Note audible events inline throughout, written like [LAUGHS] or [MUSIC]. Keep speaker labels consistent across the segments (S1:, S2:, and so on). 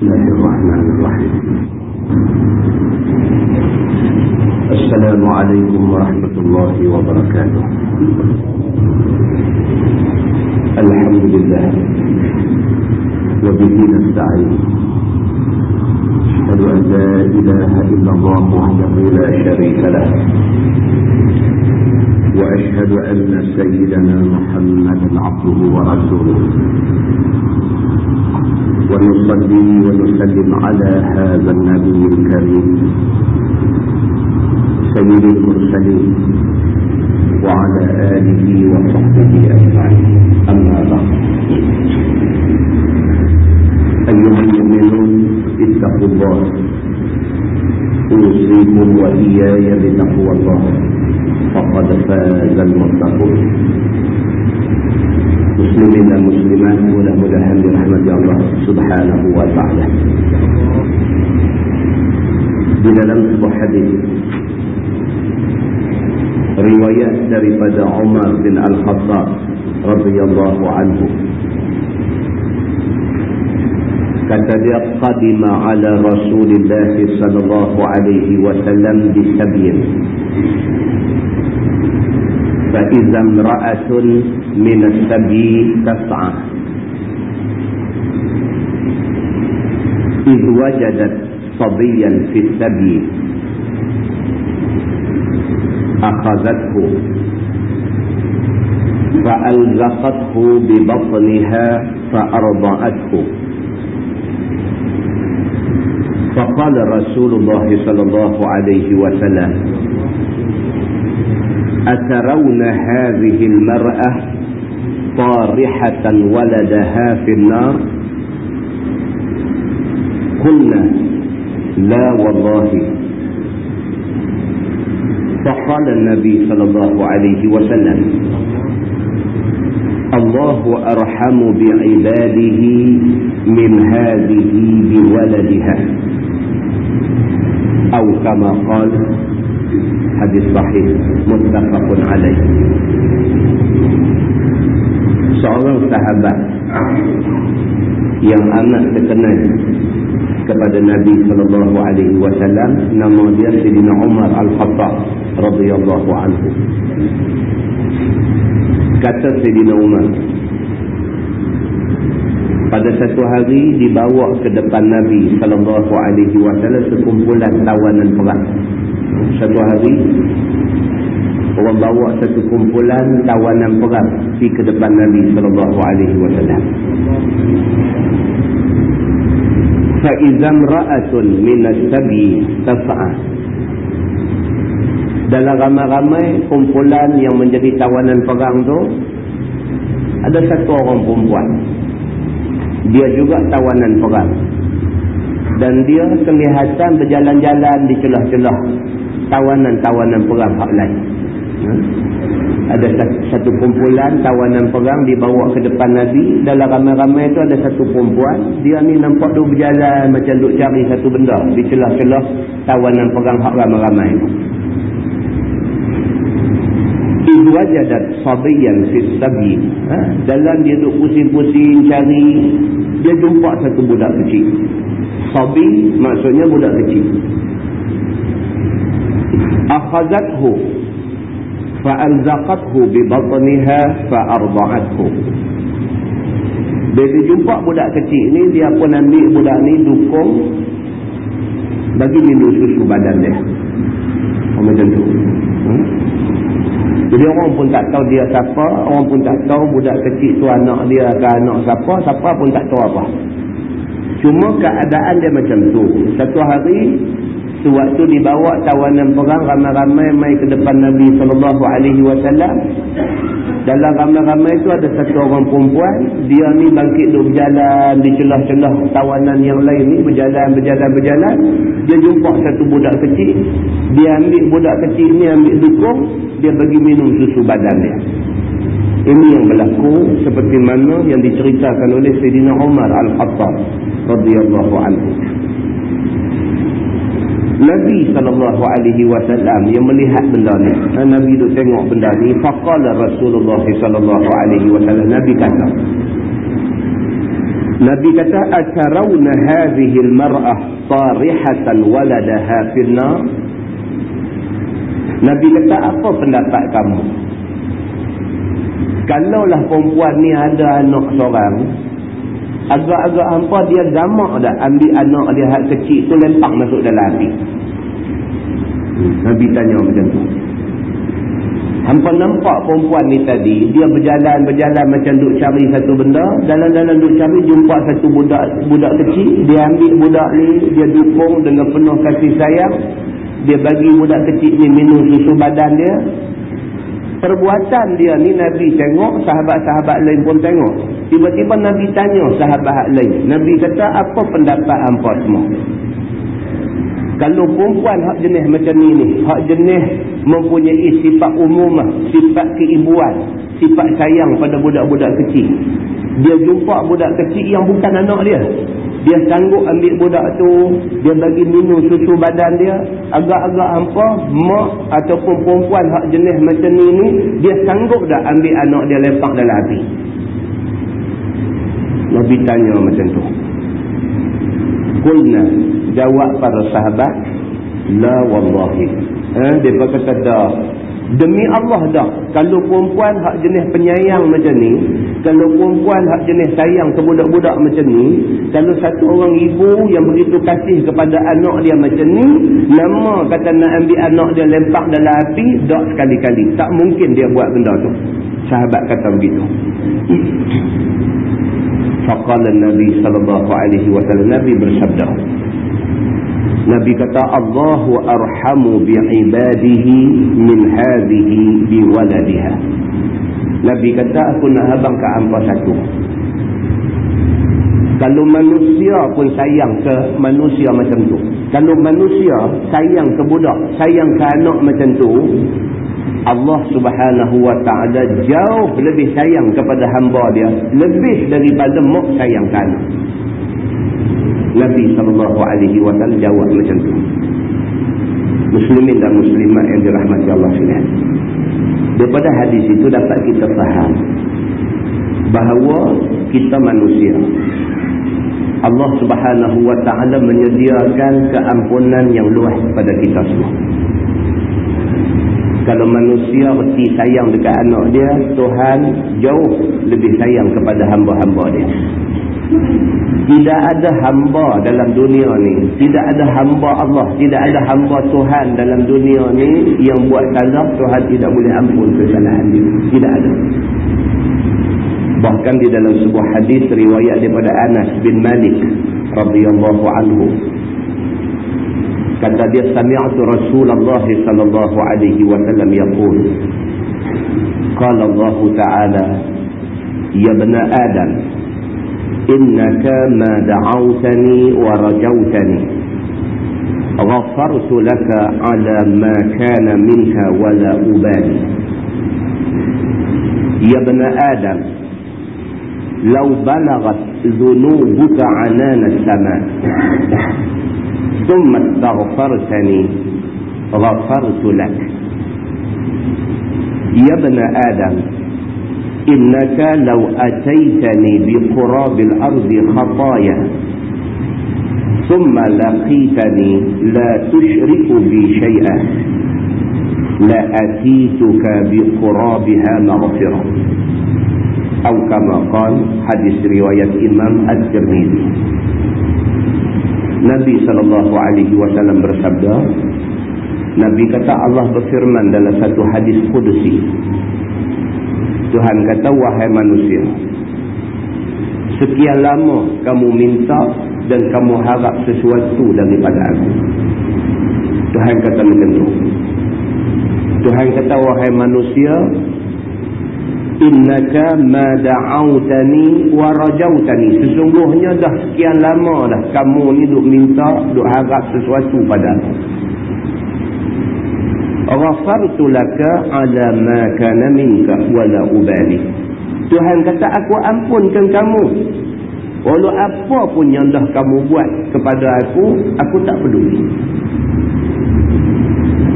S1: الله الرحمن الرحيم. السلام عليكم ورحمة الله وبركاته. الحمد لله. وبه نستعين. أشهد أن لا إله إلا الله وحده لا شريك له. وأشهد أن سيدنا محمدا عبده ورسوله. ونصلي ونسلم على هذا النبي الكريم. سيد المرسلين. وعلى آله وصحبه أجمعين. أما بعد. أيها المؤمنون اتقوا الله. أوصيكم وإياي بتقوى الله. فقد فاز المتقون. مسلمين مسلمان وله الحمد رحمه الله سبحانه وتعالى. من لمس حديث روايات ترفد عمر بن الخطاب رضي الله عنه. كتب قدم على رسول الله صلى الله عليه وسلم بسبيل. فإذا امرأة من السبي تسعى. إذ وجدت صبيا في السبي أخذته. فألزقته ببطنها فأرضعته. فقال رسول الله صلى الله عليه وسلم أترون هذه المرأة طارحة ولدها في النار؟ قلنا لا والله. فقال النبي صلى الله عليه وسلم الله أرحم بعباده من هذه بولدها. أو كما قال hadis sahih. Muttafaqun alaih. Seorang sahabat yang amat terkenal kepada Nabi sallallahu alaihi wasallam nama dia Sayyidina Umar Al-Khattab radhiyallahu anhu. Kata Sayyidina Umar pada satu hari dibawa ke depan Nabi sallallahu alaihi wasallam sekumpulan tawanan perang satu hari orang bawa satu kumpulan tawanan perang pergi ke depan Nabi sallallahu alaihi wasallam. Fa idzam ra'atun min as-sabi tas'a dalam ramai-ramai kumpulan yang menjadi tawanan perang tu ada satu orang perempuan. Dia juga tawanan perang. Dan dia kelihatan berjalan-jalan di celah-celah tawanan-tawanan perang hak lain. Ha? Ada satu kumpulan tawanan perang dibawa ke depan Nabi. Dalam ramai-ramai itu ada satu perempuan. Dia ni nampak tu berjalan macam duk cari satu benda. Di celah-celah tawanan perang hak ramai-ramai. Ibu wajadat sabiyan fit sabi. Ha? Dalam dia duk pusing-pusing cari. Dia jumpa satu budak kecil. Sabi maksudnya budak kecil akhazathu fa'alzaqathu bi batniha fa'arda'athu bila jumpa budak kecil ni dia pun ambil budak ni dukung bagi minum susu badan dia. Oh, macam tu. Hmm? jadi orang pun tak tahu dia siapa orang pun tak tahu budak kecil tu anak dia ke anak siapa siapa pun tak tahu apa. Cuma keadaan dia macam tu. Satu hari Sewaktu dibawa tawanan perang ramai-ramai mai ke depan Nabi sallallahu alaihi wasallam. Dalam ramai-ramai itu ada satu orang perempuan, dia ni bangkit duk berjalan di celah-celah tawanan yang lain ni berjalan berjalan berjalan. Dia jumpa satu budak kecil, dia ambil budak kecil ni ambil dukung, dia bagi minum susu badan dia. Ini yang berlaku seperti mana yang diceritakan oleh Sayyidina Umar Al-Khattab radhiyallahu anhu. Nabi sallallahu alaihi wasallam yang melihat benda ni. Nabi tu tengok benda ni, faqala Rasulullah sallallahu alaihi wasallam Nabi kata, Nabi kata atarawna hadhihi al-mar'ah tarihatan waladaha nar Nabi kata apa pendapat kamu Kalaulah perempuan ni ada anak seorang agak-agak hampa dia gamak dah. Ambil anak dia hak kecil tu lempak masuk dalam api Nabi tanya macam tu. Hampa nampak perempuan ni tadi dia berjalan-berjalan macam duk cari satu benda. Dalam-dalam duk cari jumpa satu budak budak kecil. Dia ambil budak ni dia dukung dengan penuh kasih sayang. Dia bagi budak kecil ni minum susu badan dia. Perbuatan dia ni Nabi tengok sahabat-sahabat lain pun tengok tiba-tiba Nabi tanya sahabat lain. Nabi kata apa pendapat hampa semua? Kalau perempuan hak jenis macam ni ni hak jenis mempunyai sifat umumah sifat keibuan sifat sayang pada budak-budak kecil. Dia jumpa budak kecil yang bukan anak dia. Dia sanggup ambil budak tu dia bagi minum susu badan dia. Agak-agak hampa mak ataupun perempuan hak jenis macam ni ni dia sanggup dah ambil anak dia lepak dalam hati Nabi tanya macam tu. Kulna jawab para sahabat La wallahi. Eh, Dia berkata dah. Demi Allah dah. Kalau perempuan hak jenis penyayang macam ni Kalau perempuan hak jenis sayang ke budak-budak macam ni Kalau satu orang ibu yang begitu kasih kepada anak dia macam ni Nama kata nak ambil anak dia lempak dalam api Tak sekali-kali. Tak mungkin dia buat benda tu. Sahabat kata begitu Faqala Nabi sallallahu alaihi wasallam Nabi bersabda Nabi kata Allahu arhamu bi'ibadihi min hadhihi biwaladiha. Nabi kata aku nak habang ke hampa satu. Kalau manusia pun sayang ke manusia macam tu. Kalau manusia sayang ke budak, sayang ke anak macam tu, Allah subhanahu wa ta'ala jauh lebih sayang kepada hamba dia. Lebih daripada mak sayang ke anak. Nabi SAW jawab macam tu. Muslimin dan muslimat yang dirahmati Allah sekalian. Daripada hadis itu dapat kita faham bahawa kita manusia. Allah Subhanahu wa taala menyediakan keampunan yang luas kepada kita semua. Kalau manusia reti sayang dekat anak dia, Tuhan jauh lebih sayang kepada hamba-hamba dia. Tidak ada hamba dalam dunia ni. Tidak ada hamba Allah. Tidak ada hamba Tuhan dalam dunia ni yang buat salah Tuhan tidak boleh ampun kesalahan dia. Tidak ada. Bahkan di dalam sebuah hadis riwayat daripada Anas bin Malik radhiyallahu anhu kata dia sami'tu Rasulullah sallallahu alaihi wasallam yaqul qala Allah ta'ala ya ibna Adam إنك ما دعوتني ورجوتني غفرت لك على ما كان منك ولا أبالي يا ابن آدم لو بلغت ذنوبك عنان السماء ثم استغفرتني غفرت لك. يا ابن آدم إنك لو أتيتني بقراب الأرض خطايا ثم لقيتني لا تشرك بي شيئا لأتيتك بقرابها مغفرة. أو كما قال حديث رواية إمام الترمذي. Nabi sallallahu alaihi wasallam bersabda Nabi kata Allah berfirman dalam satu hadis kudusi Tuhan kata wahai manusia sekian lama kamu minta dan kamu harap sesuatu daripada aku. Tuhan kata macam tu. Tuhan kata wahai manusia innaka ma da'autani wa rajautani sesungguhnya dah sekian lama dah kamu ni duk minta duk harap sesuatu pada ghafartu laka ala ma kana minka wala ubali. Tuhan kata aku ampunkan kamu. Walau apa pun yang dah kamu buat kepada aku aku tak peduli.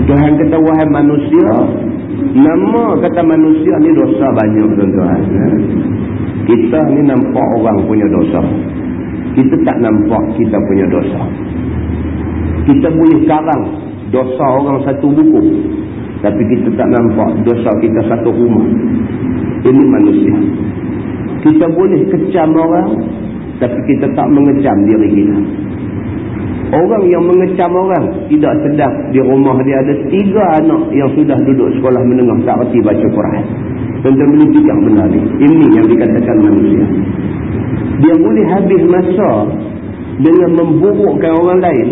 S1: Tuhan kata wahai manusia nama kata manusia ni dosa banyak tuan-tuan Kita ni nampak orang punya dosa. Kita tak nampak kita punya dosa. Kita boleh karang dosa orang satu buku. Tapi kita tak nampak dosa kita satu rumah. Ini manusia. Kita boleh kecam orang. Tapi kita tak mengecam diri kita. Orang yang mengecam orang tidak sedang di rumah dia ada tiga anak yang sudah duduk sekolah menengah tak reti baca Quran. Tentang boleh fikir benar ni. Ini yang dikatakan manusia. Dia boleh habis masa dengan memburukkan orang lain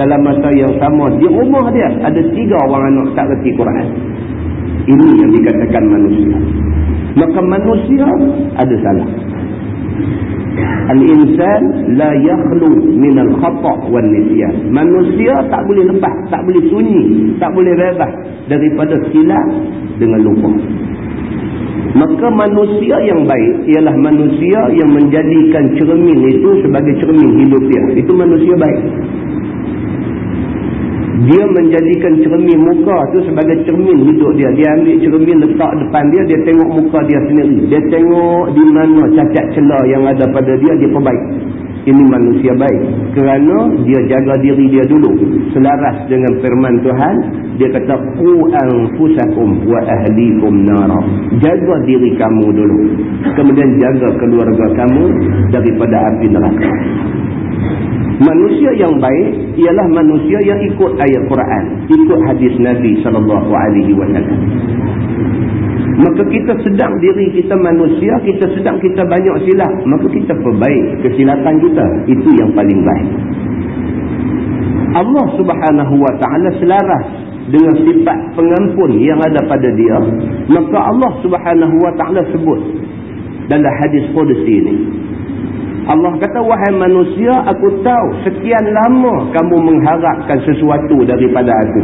S1: dalam masa yang sama. Di rumah dia ada tiga orang anak tak reti Quran. Ini yang dikatakan manusia. Maka manusia ada salah. Al-insan la yakhlu min al-khata' wal nisyan. Manusia tak boleh lepas, tak boleh sunyi, tak boleh bebas daripada silap dengan lupa. Maka manusia yang baik ialah manusia yang menjadikan cermin itu sebagai cermin hidup dia. Itu manusia baik dia menjadikan cermin muka tu sebagai cermin hidup dia. Dia ambil cermin letak depan dia, dia tengok muka dia sendiri. Dia tengok di mana cacat celah yang ada pada dia, dia perbaik. Ini manusia baik. Kerana dia jaga diri dia dulu. Selaras dengan firman Tuhan, dia kata, Ku anfusakum wa ahlikum nara. Jaga diri kamu dulu. Kemudian jaga keluarga kamu daripada api neraka. Manusia yang baik ialah manusia yang ikut ayat Quran, ikut hadis Nabi sallallahu alaihi wasallam. Maka kita sedang diri kita manusia, kita sedang kita banyak silap, maka kita perbaik kesilapan kita. Itu yang paling baik. Allah Subhanahu wa taala selaras dengan sifat pengampun yang ada pada dia, maka Allah Subhanahu wa taala sebut dalam hadis qudsi ini Allah kata, wahai manusia, aku tahu sekian lama kamu mengharapkan sesuatu daripada aku.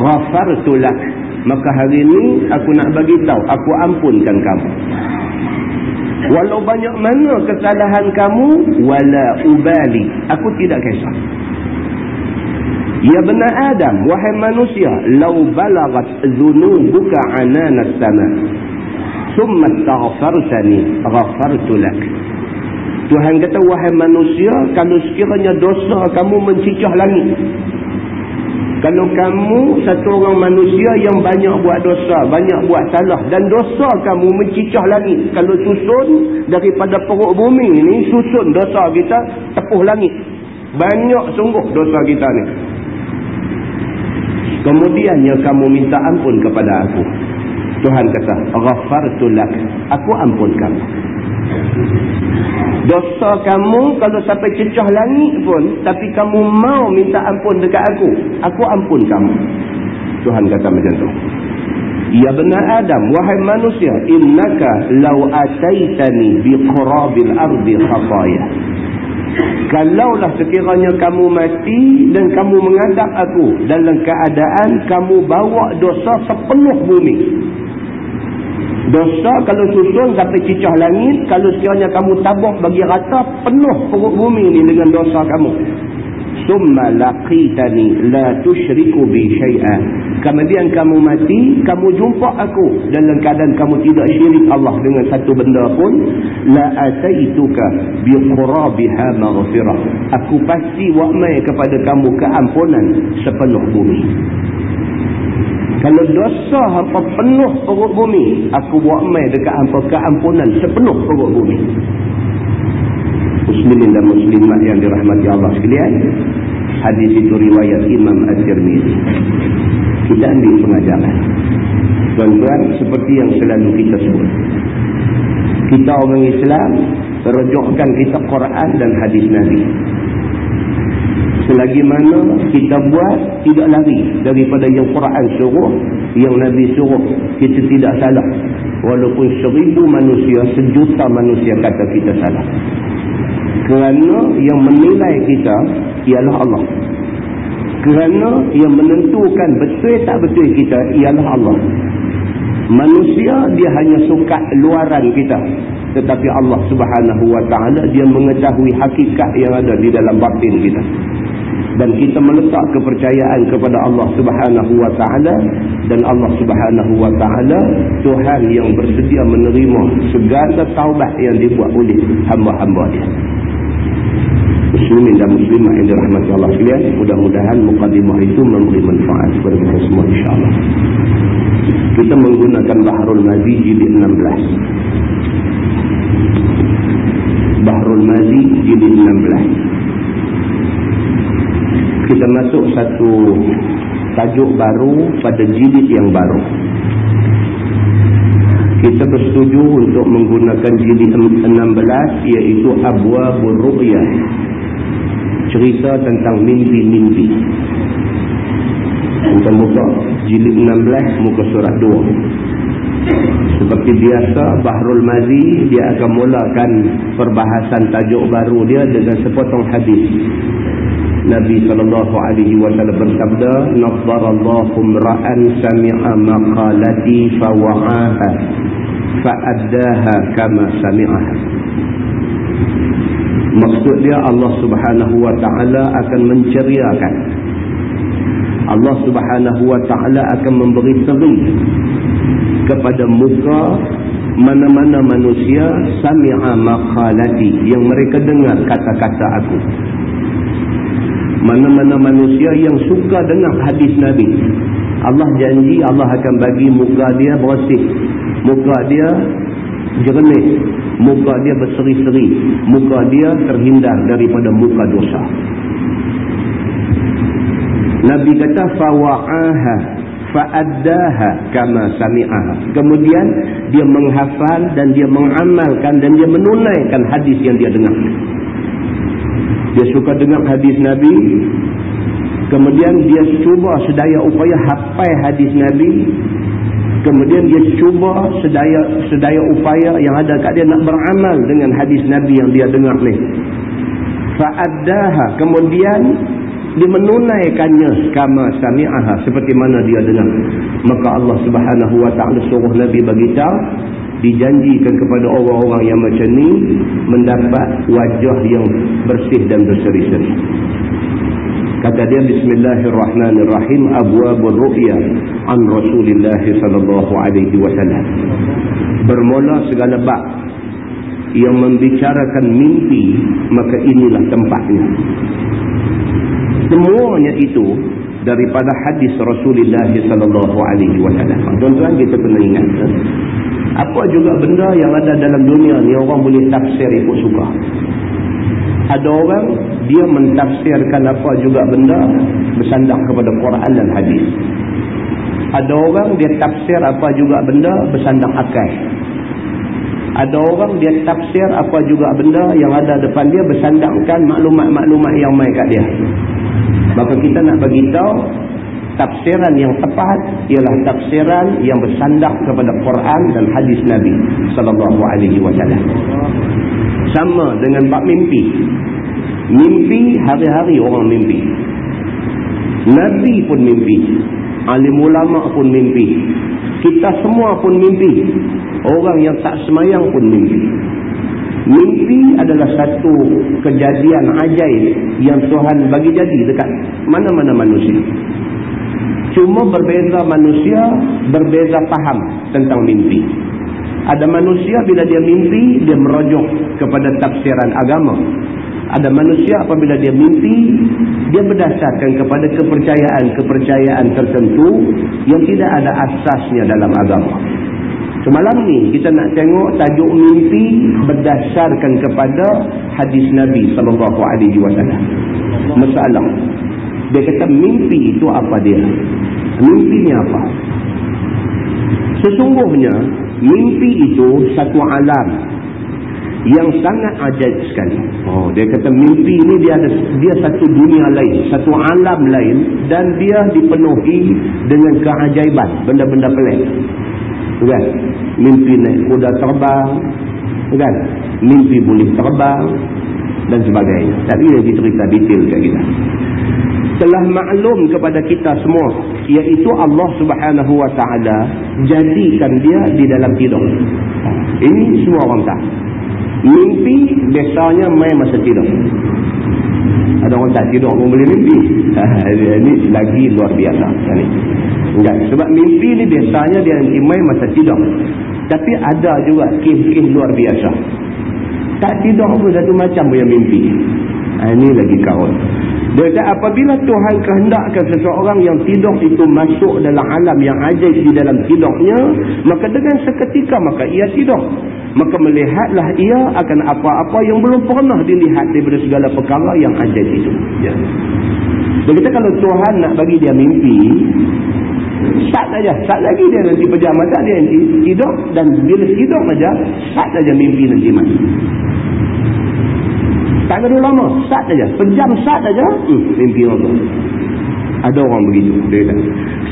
S1: Ghafartulak. Maka hari ini aku nak bagi tahu, aku ampunkan kamu. Walau banyak mana kesalahan kamu, wala ubali. Aku tidak kisah. Ya benar Adam, wahai manusia, lau balagat zunubuka ananas sama. Summa taghfartani, ghafartulak. Tuhan kata, wahai manusia, kalau sekiranya dosa kamu mencicah langit. Kalau kamu satu orang manusia yang banyak buat dosa, banyak buat salah. Dan dosa kamu mencicah langit. Kalau susun daripada perut bumi ini, susun dosa kita tepuh langit. Banyak sungguh dosa kita ni. Kemudiannya kamu minta ampun kepada aku. Tuhan kata, Ghafartulak, aku ampun kamu. Dosa kamu kalau sampai cecah langit pun, tapi kamu mau minta ampun dekat aku, aku ampun kamu. Tuhan kata macam tu. Ya benar Adam, wahai manusia, innaka law ataitani bi qurabil ardi khataya. Kalaulah sekiranya kamu mati dan kamu mengadap aku dalam keadaan kamu bawa dosa sepenuh bumi. Dosa kalau susun sampai cicah langit, kalau sekiranya kamu tabuk bagi rata, penuh perut bumi ini dengan dosa kamu. Summa laqitani la tushriku bi syai'an. Kemudian kamu mati, kamu jumpa aku dalam keadaan kamu tidak syirik Allah dengan satu benda pun, la ataituka bi qurabiha maghfirah. Aku pasti wakmai kepada kamu keampunan sepenuh bumi. Kalau dosa hampa penuh perut bumi, aku buat mai dekat hampa keampunan sepenuh perut bumi. Muslimin dan muslimat yang dirahmati Allah sekalian, hadis itu riwayat Imam At-Tirmizi. Kita ambil pengajaran. Tuan-tuan, seperti yang selalu kita sebut. Kita orang Islam, rejukkan kita Quran dan hadis Nabi selagi mana kita buat tidak lari daripada yang Quran suruh yang Nabi suruh. Kita tidak salah. Walaupun seribu manusia sejuta manusia kata kita salah. Kerana yang menilai kita ialah Allah. Kerana yang menentukan betul tak betul kita ialah Allah. Manusia dia hanya suka luaran kita. Tetapi Allah subhanahu wa ta'ala dia mengetahui hakikat yang ada di dalam batin kita dan kita meletak kepercayaan kepada Allah Subhanahu wa taala. Dan Allah Subhanahu wa taala Tuhan yang bersedia menerima segala taubat yang dibuat oleh hamba-hamba dia. Muslimin dan muslimah yang dirahmati Allah sekalian mudah-mudahan mukadimah itu memberi manfaat kepada kita semua insyaAllah. Kita menggunakan Bahrul Mazi jilid 16 Bahrul Mazi jilid 16 kita masuk satu tajuk baru pada jilid yang baru kita bersetuju untuk menggunakan jilid 16 iaitu Abwabul Ru'yah cerita tentang mimpi-mimpi. Kita buka jilid 16 muka surat 2. Seperti biasa Bahrul Mazi dia akan mulakan perbahasan tajuk baru dia dengan sepotong hadis. Nabi sallallahu alaihi wasallam bersabda, "Nadharallahu ra'an sami'a maqalati fa wa'aha fa addaha kama sami'aha." Maksud dia Allah subhanahu wa ta'ala akan menceriakan. Allah subhanahu wa ta'ala akan memberi seri kepada muka mana-mana manusia sami'a maqalati yang mereka dengar kata-kata aku. Mana-mana manusia yang suka dengar hadis Nabi. Allah janji Allah akan bagi muka dia bersih. Muka dia jernih. Muka dia berseri-seri. Muka dia terhindar daripada muka dosa. Nabi kata fawa'aha fa'addaha kama sami'aha. Kemudian dia menghafal dan dia mengamalkan dan dia menunaikan hadis yang dia dengar dia suka dengar hadis Nabi. Kemudian dia cuba sedaya upaya hafal hadis Nabi. Kemudian dia cuba sedaya sedaya upaya yang ada kat dia nak beramal dengan hadis Nabi yang dia dengar ni. Fa'addaha. Kemudian dia menunaikannya kama sami'aha seperti mana dia dengar. Maka Allah subhanahu wa ta'ala suruh Nabi bagi tahu dijanjikan kepada orang-orang yang macam ni mendapat wajah yang bersih dan berseri-seri Kata dia Bismillahirrahmanirrahim. Abwabul Ru'ya An Rasulullah Sallallahu Alaihi Wasallam. Bermula segala bab Yang membicarakan mimpi Maka inilah tempatnya. Semuanya itu Daripada hadis Rasulullah Sallallahu Alaihi Wasallam. Tuan-tuan kita kena ingat Apa juga benda yang ada dalam dunia ni Orang boleh tafsir ikut suka ada orang dia mentafsirkan apa juga benda bersandar kepada Quran dan hadis. Ada orang dia tafsir apa juga benda bersandar akal. Ada orang dia tafsir apa juga benda yang ada depan dia bersandarkan maklumat-maklumat yang main kat dia. Maka kita nak bagi tahu tafsiran yang tepat ialah tafsiran yang bersandar kepada Quran dan hadis Nabi sallallahu alaihi wasallam. Sama dengan bab mimpi. Mimpi hari-hari orang mimpi. Nabi pun mimpi. Alim ulama pun mimpi. Kita semua pun mimpi. Orang yang tak semayang pun mimpi. Mimpi adalah satu kejadian ajaib yang Tuhan bagi jadi dekat mana-mana manusia cuma berbeza manusia berbeza faham tentang mimpi ada manusia bila dia mimpi, dia merujuk kepada tafsiran agama. Ada manusia apabila dia mimpi, dia berdasarkan kepada kepercayaan-kepercayaan tertentu yang tidak ada asasnya dalam agama. Semalam ni kita nak tengok tajuk mimpi berdasarkan kepada hadis Nabi wasallam. Masalah. Dia kata mimpi itu apa dia? Mimpi ni apa? Sesungguhnya mimpi itu satu alam yang sangat ajaib sekali. Oh, dia kata mimpi ini dia ada dia satu dunia lain, satu alam lain dan dia dipenuhi dengan keajaiban, benda-benda pelik. Kan? Mimpi naik kuda terbang, kan? Mimpi boleh terbang dan sebagainya. Tapi dia cerita detail kat kita telah maklum kepada kita semua iaitu Allah subhanahu wa ta'ala jadikan dia di dalam tidur ini semua orang tak mimpi biasanya main masa tidur ada orang tak tidur pun boleh mimpi. [LAUGHS] Ini lagi luar biasa. Ini. Enggak. Sebab mimpi ni biasanya dia nanti main masa tidur. Tapi ada juga kes-kes luar biasa. Tak tidur pun satu macam punya mimpi. Ini lagi kawan. Dia kata apabila Tuhan kehendakkan seseorang yang tidur itu masuk dalam alam yang ajaib di dalam tidurnya, maka dengan seketika maka ia tidur. Maka melihatlah ia akan apa-apa yang belum pernah dilihat daripada segala perkara yang ajaib itu. Ya. Kata kalau Tuhan nak bagi dia mimpi, sat saja. Sat lagi dia nanti pejam mata dia nanti tidur dan bila tidur saja, sat saja mimpi nanti mati. Tak ada lama. Sat saja. Pejam sat saja. Hmm, mimpi apa? Ada orang begitu. Dia.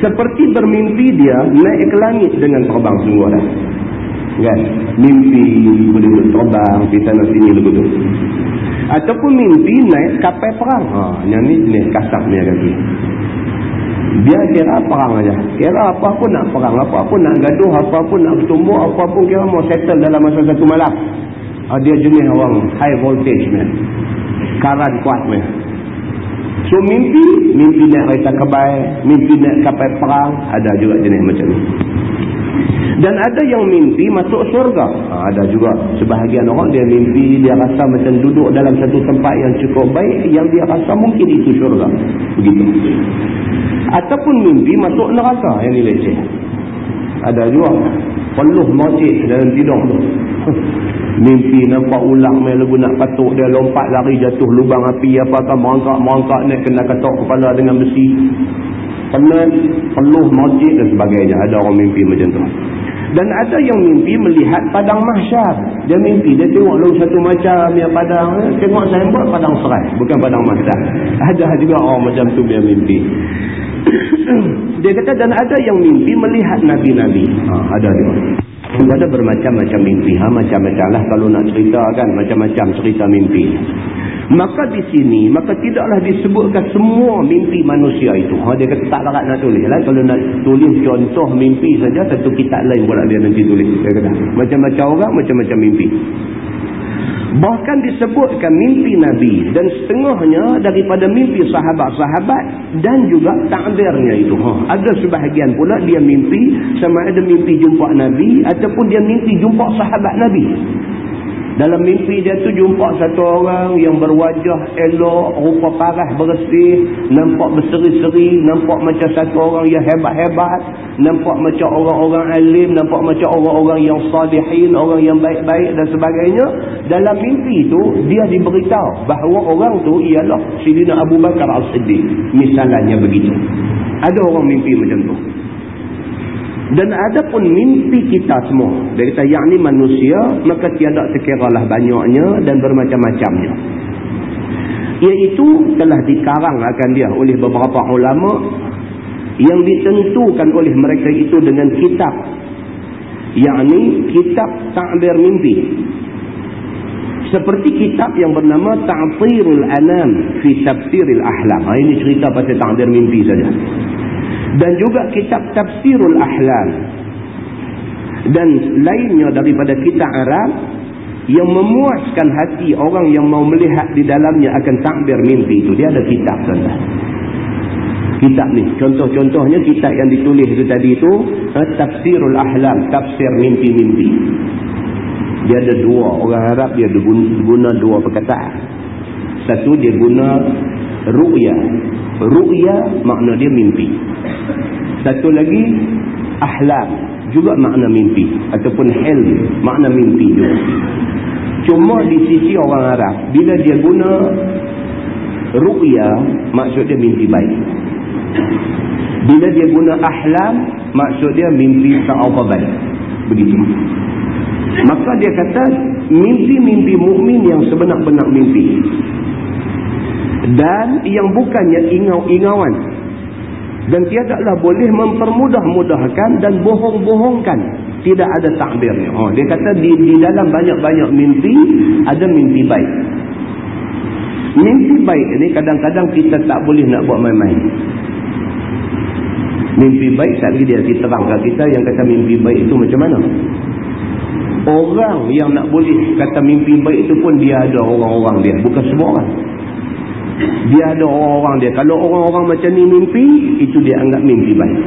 S1: Seperti bermimpi dia naik ke langit dengan terbang semua dah. Kan? Mimpi boleh terbang di sana sini begitu. Ataupun mimpi naik kapal perang. Ha, yang ni ni kasar ni kaki. Dia kira perang aja. Kira apa pun nak perang, apa pun nak gaduh, apa pun nak bertumbuk, apa pun kira mau settle dalam masa satu malam. Oh, dia jenis orang high voltage man. Karan kuat man. So mimpi, mimpi nak kereta kebai, mimpi nak kapal perang, ada juga jenis macam ni. Dan ada yang mimpi masuk syurga. Ha, ada juga sebahagian orang dia mimpi, dia rasa macam duduk dalam satu tempat yang cukup baik, yang dia rasa mungkin itu syurga. Begitu. Ataupun mimpi masuk neraka yang ni leceh. Ada juga. Peluh mojik dalam tidur tu. [LAUGHS] mimpi nampak ulang main lagu nak katuk dia lompat lari jatuh lubang api apakah merangkak-merangkak ni kena katuk kepala dengan besi. Penat peluh mojik dan sebagainya. Ada orang mimpi macam tu. Dan ada yang mimpi melihat padang mahsyar. Dia mimpi dia tengok lalu satu macam yang padang eh, tengok saya buat padang serai. Bukan padang mahsyar. [LAUGHS] Ada juga orang macam tu yang mimpi. [COUGHS] Dia kata dan ada yang mimpi melihat nabi-nabi. Ha, ada juga ada bermacam-macam mimpi. Ha, macam-macam lah kalau nak cerita kan. Macam-macam cerita mimpi. Maka di sini, maka tidaklah disebutkan semua mimpi manusia itu. Ha, dia kata tak larat nak tulis lah. Kalau nak tulis contoh mimpi saja, satu kitab lain pula dia nanti tulis. Dia kata, macam-macam orang, macam-macam mimpi. Bahkan disebutkan mimpi Nabi dan setengahnya daripada mimpi sahabat-sahabat dan juga takdirnya itu. Ha, ada sebahagian pula dia mimpi sama ada mimpi jumpa Nabi ataupun dia mimpi jumpa sahabat Nabi. Dalam mimpi dia tu jumpa satu orang yang berwajah elok, rupa parah bersih, nampak berseri-seri, nampak macam satu orang yang hebat-hebat, nampak macam orang-orang alim, nampak macam orang-orang yang salihin, orang yang baik-baik dan sebagainya. Dalam mimpi tu dia diberitahu bahawa orang tu ialah Sidina Abu Bakar Al-Siddiq. Misalnya begitu. Ada orang mimpi macam tu. Dan ada pun mimpi kita semua. Dia kata, yang ni manusia, maka tiada sekiralah banyaknya dan bermacam-macamnya. Iaitu telah dikarang akan dia oleh beberapa ulama yang ditentukan oleh mereka itu dengan kitab. Yang ni kitab takbir mimpi. Seperti kitab yang bernama Ta'firul Anam fi Tafsiril Ahlam. Ha, ini cerita pasal takbir mimpi saja dan juga kitab tafsirul ahlam. Dan lainnya daripada kitab Arab yang memuaskan hati orang yang mau melihat di dalamnya akan takbir mimpi itu. Dia ada kitab tuan kitab ni. Contoh-contohnya kitab yang ditulis itu tadi itu eh, tafsirul ahlam tafsir mimpi-mimpi. Dia ada dua. Orang Arab dia guna dua perkataan. Satu dia guna ru'ya. Ru'ya makna dia mimpi. Satu lagi ahlam juga makna mimpi. Ataupun hilm makna mimpi juga. Cuma di sisi orang Arab bila dia guna ru'ya maksud dia mimpi baik. Bila dia guna ahlam maksud dia mimpi tak baik. Begitu. Maka dia kata mimpi-mimpi mukmin yang sebenar-benar mimpi dan yang bukannya ingau-ingauan. Dan tiadalah boleh mempermudah-mudahkan dan bohong-bohongkan. Tidak ada takbirnya oh, dia kata di, di dalam banyak-banyak mimpi ada mimpi baik. Mimpi baik ini kadang-kadang kita tak boleh nak buat main-main. Mimpi baik sekali dia terangkan kita yang kata mimpi baik itu macam mana? Orang yang nak boleh kata mimpi baik itu pun dia ada orang-orang dia bukan semua orang dia ada orang-orang dia. Kalau orang-orang macam ni mimpi itu dia anggap mimpi baik.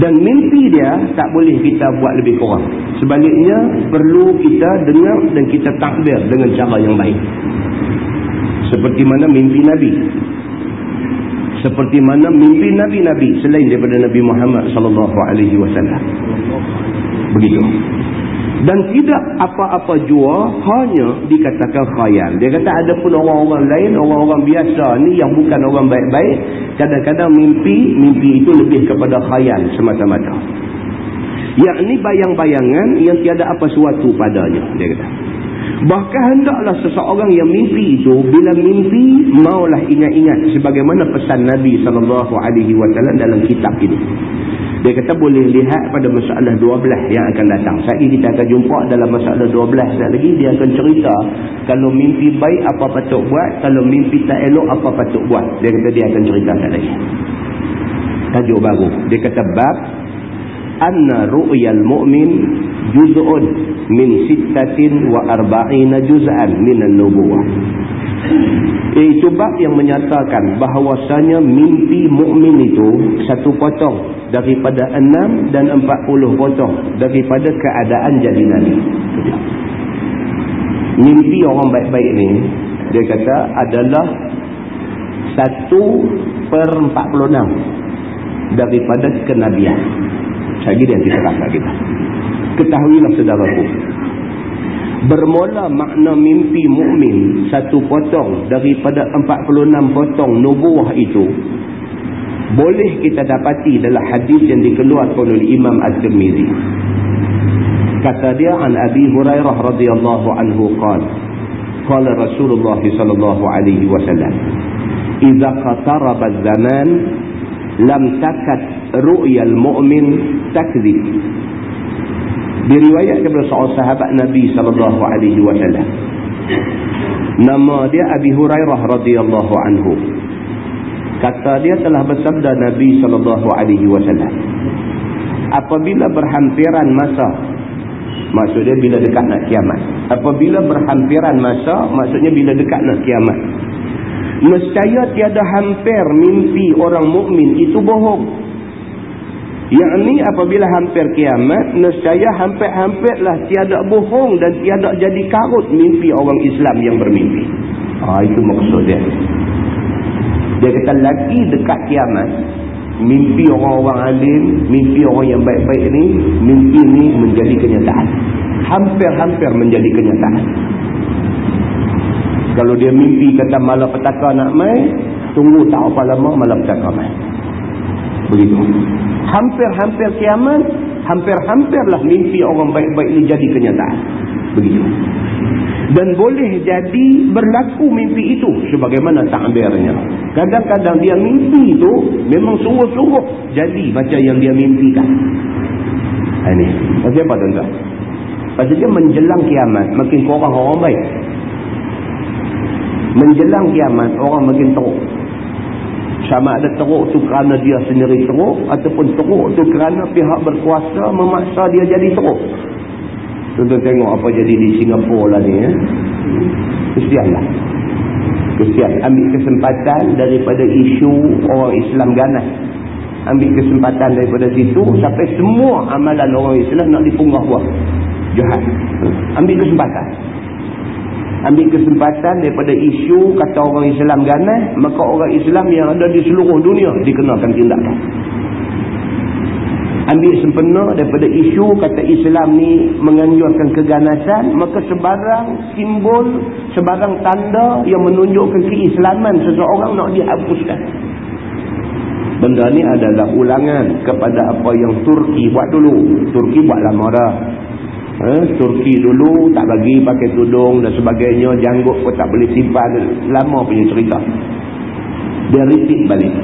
S1: Dan mimpi dia tak boleh kita buat lebih kurang. Sebaliknya perlu kita dengar dan kita takbir dengan cara yang baik. Seperti mana mimpi Nabi. Seperti mana mimpi Nabi-Nabi selain daripada Nabi Muhammad alaihi wasallam. Begitu dan tidak apa-apa jua hanya dikatakan khayal. Dia kata ada pun orang-orang lain orang-orang biasa ni yang bukan orang baik-baik kadang-kadang mimpi mimpi itu lebih kepada khayal semata-mata. Yakni bayang-bayangan yang tiada apa suatu padanya dia kata. Bahkan hendaklah seseorang yang mimpi itu bila mimpi maulah ingat-ingat sebagaimana pesan Nabi SAW dalam kitab ini dia kata boleh lihat pada masalah 12 yang akan datang. Ini kita akan jumpa dalam masalah 12 sekali lagi. Dia akan cerita kalau mimpi baik apa patut buat. Kalau mimpi tak elok apa patut buat. Dia kata dia akan cerita sekali lagi. Tajuk baru. Dia kata bab. Anna ru'yal mu'min juz'un min sittatin wa arba'ina juz'an minan nubuwah. Itu bab yang menyatakan bahawasanya mimpi mukmin itu satu potong daripada enam dan empat puluh potong daripada keadaan jadi Nabi. Mimpi orang baik-baik ni, dia kata adalah satu per empat puluh enam daripada kenabian. Lagi dia diterangkan kita. Ketahuilah saudaraku. Bermula makna mimpi mukmin satu potong daripada empat puluh enam potong nubuah itu boleh kita dapati dalam hadis yang dikeluarkan oleh Imam Al-Tirmizi. Kata dia an Abi Hurairah radhiyallahu anhu qala qala Rasulullah sallallahu alaihi wasallam idza qataraba az-zaman lam takat ru'yal mu'min takdzib. Diriwayatkan oleh seorang sahabat Nabi sallallahu alaihi wasallam. Nama dia Abi Hurairah radhiyallahu anhu. Kata dia telah bersabda Nabi sallallahu alaihi wasallam apabila berhampiran masa maksudnya bila dekat nak kiamat. Apabila berhampiran masa maksudnya bila dekat nak kiamat. Nescaya tiada hampir mimpi orang mukmin itu bohong yakni apabila hampir kiamat nescaya hampir-hampirlah tiada bohong dan tiada jadi karut mimpi orang Islam yang bermimpi. Ah itu maksud dia. Dia kata lagi dekat kiamat mimpi orang-orang alim mimpi orang yang baik-baik ni mimpi ni menjadi kenyataan. Hampir-hampir menjadi kenyataan. Kalau dia mimpi kata malapetaka nak mai tunggu tak apa lama malapetaka mai begitu. Hampir-hampir kiamat hampir-hampirlah mimpi orang baik-baik ni jadi kenyataan. Begitu. Dan boleh jadi berlaku mimpi itu sebagaimana takbirnya. Kadang-kadang dia mimpi itu memang sungguh-sungguh jadi macam yang dia mimpikan. Ha, ini. Pasal apa tuan-tuan? Pasal dia menjelang kiamat makin kurang orang baik. Menjelang kiamat orang makin teruk sama ada teruk tu kerana dia sendiri teruk ataupun teruk tu kerana pihak berkuasa memaksa dia jadi teruk Tuan-tuan tengok apa jadi di Singapura lah ni. Ya. Kesian lah. Kesian. Ambil kesempatan daripada isu orang Islam ganas. Ambil kesempatan daripada situ sampai semua amalan orang Islam nak dipunggah buah. Jahat. Ambil kesempatan. Ambil kesempatan daripada isu kata orang Islam ganas. Maka orang Islam yang ada di seluruh dunia dikenakan tindakan. Ambil sempena daripada isu kata Islam ni menganjurkan keganasan maka sebarang simbol sebarang tanda yang menunjukkan keislaman seseorang nak dihapuskan. Benda ni adalah ulangan kepada apa yang Turki buat dulu. Turki buat lama dah eh, Turki dulu tak bagi pakai tudung dan sebagainya. Janggut pun tak boleh simpan. Lama punya cerita. Dia repeat balik.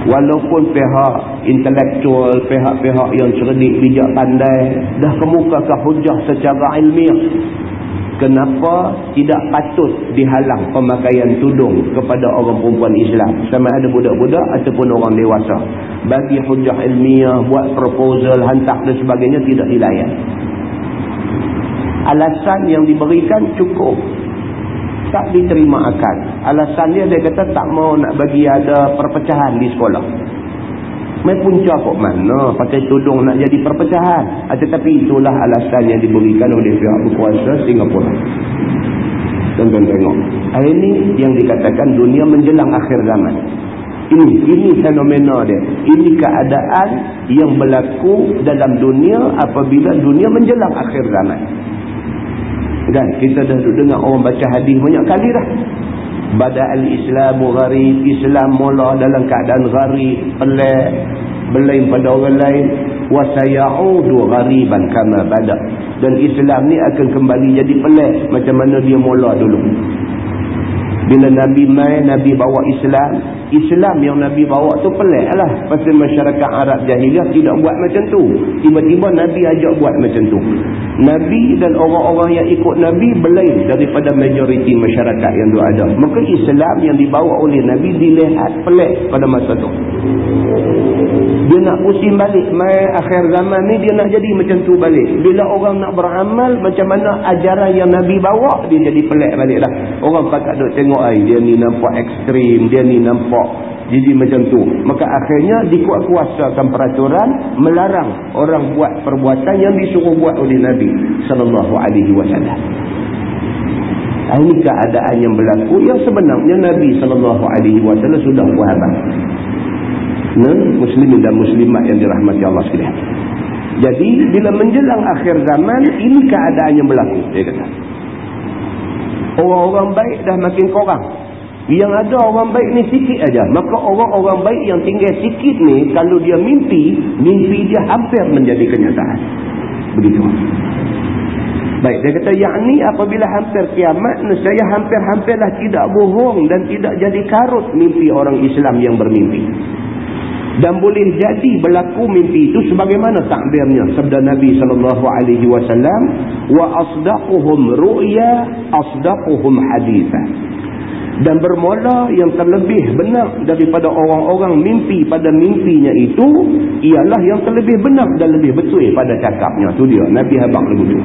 S1: Walaupun pihak intelektual, pihak-pihak yang cerdik, bijak pandai dah kemukakan hujah secara ilmiah kenapa tidak patut dihalang pemakaian tudung kepada orang perempuan Islam? Sama ada budak-budak ataupun orang dewasa. Bagi hujah ilmiah, buat proposal, hantar dan sebagainya tidak dilayan. Alasan yang diberikan cukup. Tak diterima akal. Alasan dia dia kata tak mau nak bagi ada perpecahan di sekolah main punca kok mana pakai tudung nak jadi perpecahan? Ah, tetapi itulah alasan yang diberikan oleh pihak berkuasa Singapura. Tuan-tuan tengok hari ini yang dikatakan dunia menjelang akhir zaman. Ini ini fenomena dia. Ini keadaan yang berlaku dalam dunia apabila dunia menjelang akhir zaman. Kan kita dah dengar orang baca hadis banyak kali dah bada al-islamu gharib. Islam mula dalam keadaan gharib. Pelik. Berlain pada orang lain. Wa sayaudu ghariban kama bada. Dan islam ni akan kembali jadi pelik. Macam mana dia mula dulu. Bila nabi mai nabi bawa islam Islam yang Nabi bawa tu pelik lah. Pasal masyarakat Arab jahiliah tidak buat macam tu. Tiba-tiba Nabi ajak buat macam tu. Nabi dan orang-orang yang ikut Nabi berlain daripada majoriti masyarakat yang ada. Maka Islam yang dibawa oleh Nabi dilihat pelik pada masa tu. Dia nak pusing balik. Mai akhir zaman ni dia nak jadi macam tu balik. Bila orang nak beramal macam mana ajaran yang Nabi bawa dia jadi pelik balik dah. Orang tak duk tengok ay, dia ni nampak ekstrim. Dia ni nampak jadi macam tu maka akhirnya dikuat-kuasakan peraturan melarang orang buat perbuatan yang disuruh buat oleh Nabi wasallam ini keadaan yang berlaku yang sebenarnya Nabi wasallam sudah nah muslimin dan muslimat yang dirahmati Allah sekalian jadi bila menjelang akhir zaman ini keadaan yang berlaku dia kata orang-orang baik dah makin kurang yang ada orang baik ni sikit aja. Maka orang-orang baik yang tinggal sikit ni, kalau dia mimpi, mimpi dia hampir menjadi kenyataan. Begitu. Baik, dia kata, yakni apabila hampir kiamat, saya hampir-hampirlah tidak bohong dan tidak jadi karut mimpi orang Islam yang bermimpi. Dan boleh jadi berlaku mimpi itu sebagaimana takbirnya sabda Nabi sallallahu alaihi wasallam wa asdaquhum ru'ya asdaquhum hadithan dan bermula yang terlebih benar daripada orang-orang mimpi pada mimpinya itu ialah yang terlebih benar dan lebih betul pada cakapnya. Tu dia. Nabi habang lagu tu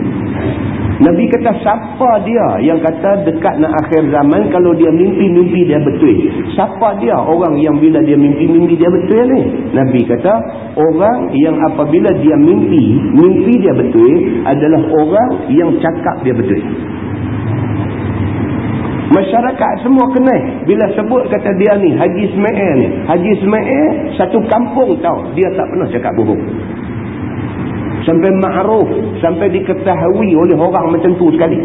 S1: Nabi kata siapa dia yang kata dekat nak akhir zaman kalau dia mimpi-mimpi dia betul siapa dia orang yang bila dia mimpi-mimpi dia betul ni Nabi kata orang yang apabila dia mimpi mimpi dia betul adalah orang yang cakap dia betul Masyarakat semua kenal. Bila sebut kata dia ni, Haji Ismail ni. Haji Ismail, satu kampung tahu. Dia tak pernah cakap bohong. Sampai ma'ruf. Sampai diketahui oleh orang macam tu sekali.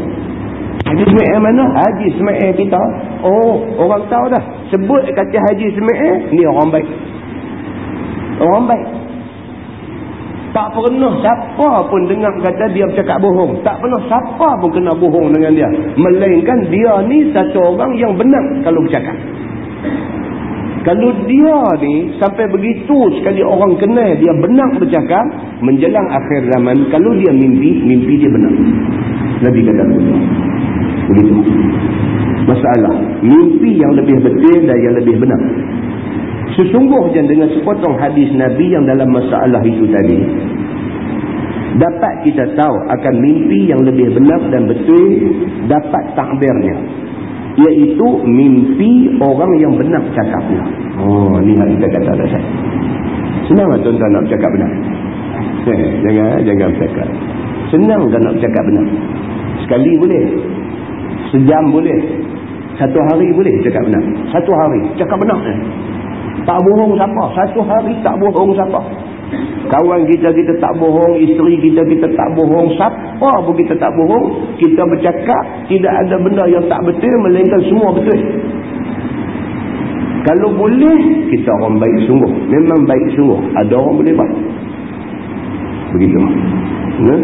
S1: Haji Ismail mana? Haji Ismail kita. Oh, orang tahu dah. Sebut kata Haji Ismail, ni orang baik. Orang baik. Tak pernah siapa pun dengar kata dia bercakap bohong. Tak pernah siapa pun kena bohong dengan dia. Melainkan dia ni satu orang yang benar kalau bercakap. Kalau dia ni sampai begitu sekali orang kenal dia benar bercakap. Menjelang akhir zaman kalau dia mimpi, mimpi dia benar. Nabi kata begitu. Masalah. Mimpi yang lebih betul dan yang lebih benar. Sesungguhnya dengan sepotong hadis Nabi yang dalam masalah itu tadi, dapat kita tahu akan mimpi yang lebih benar dan betul dapat takbirnya. Iaitu mimpi orang yang benar cakapnya. Oh, ni yang kita kata dah saya. Senang tak tuan-tuan nak cakap benar? Eh, jangan, jangan bercakap. Senang tak nak bercakap benar? Sekali boleh. Sejam boleh. Satu hari boleh cakap benar. Satu hari. Cakap benar. Eh? Tak bohong siapa. Satu hari tak bohong siapa. Kawan kita kita tak bohong. Isteri kita kita tak bohong. Siapa pun kita tak bohong. Kita bercakap. Tidak ada benda yang tak betul. Melainkan semua betul. Kalau boleh. Kita orang baik sungguh. Memang baik sungguh. Ada orang boleh buat. Begitu. Nah.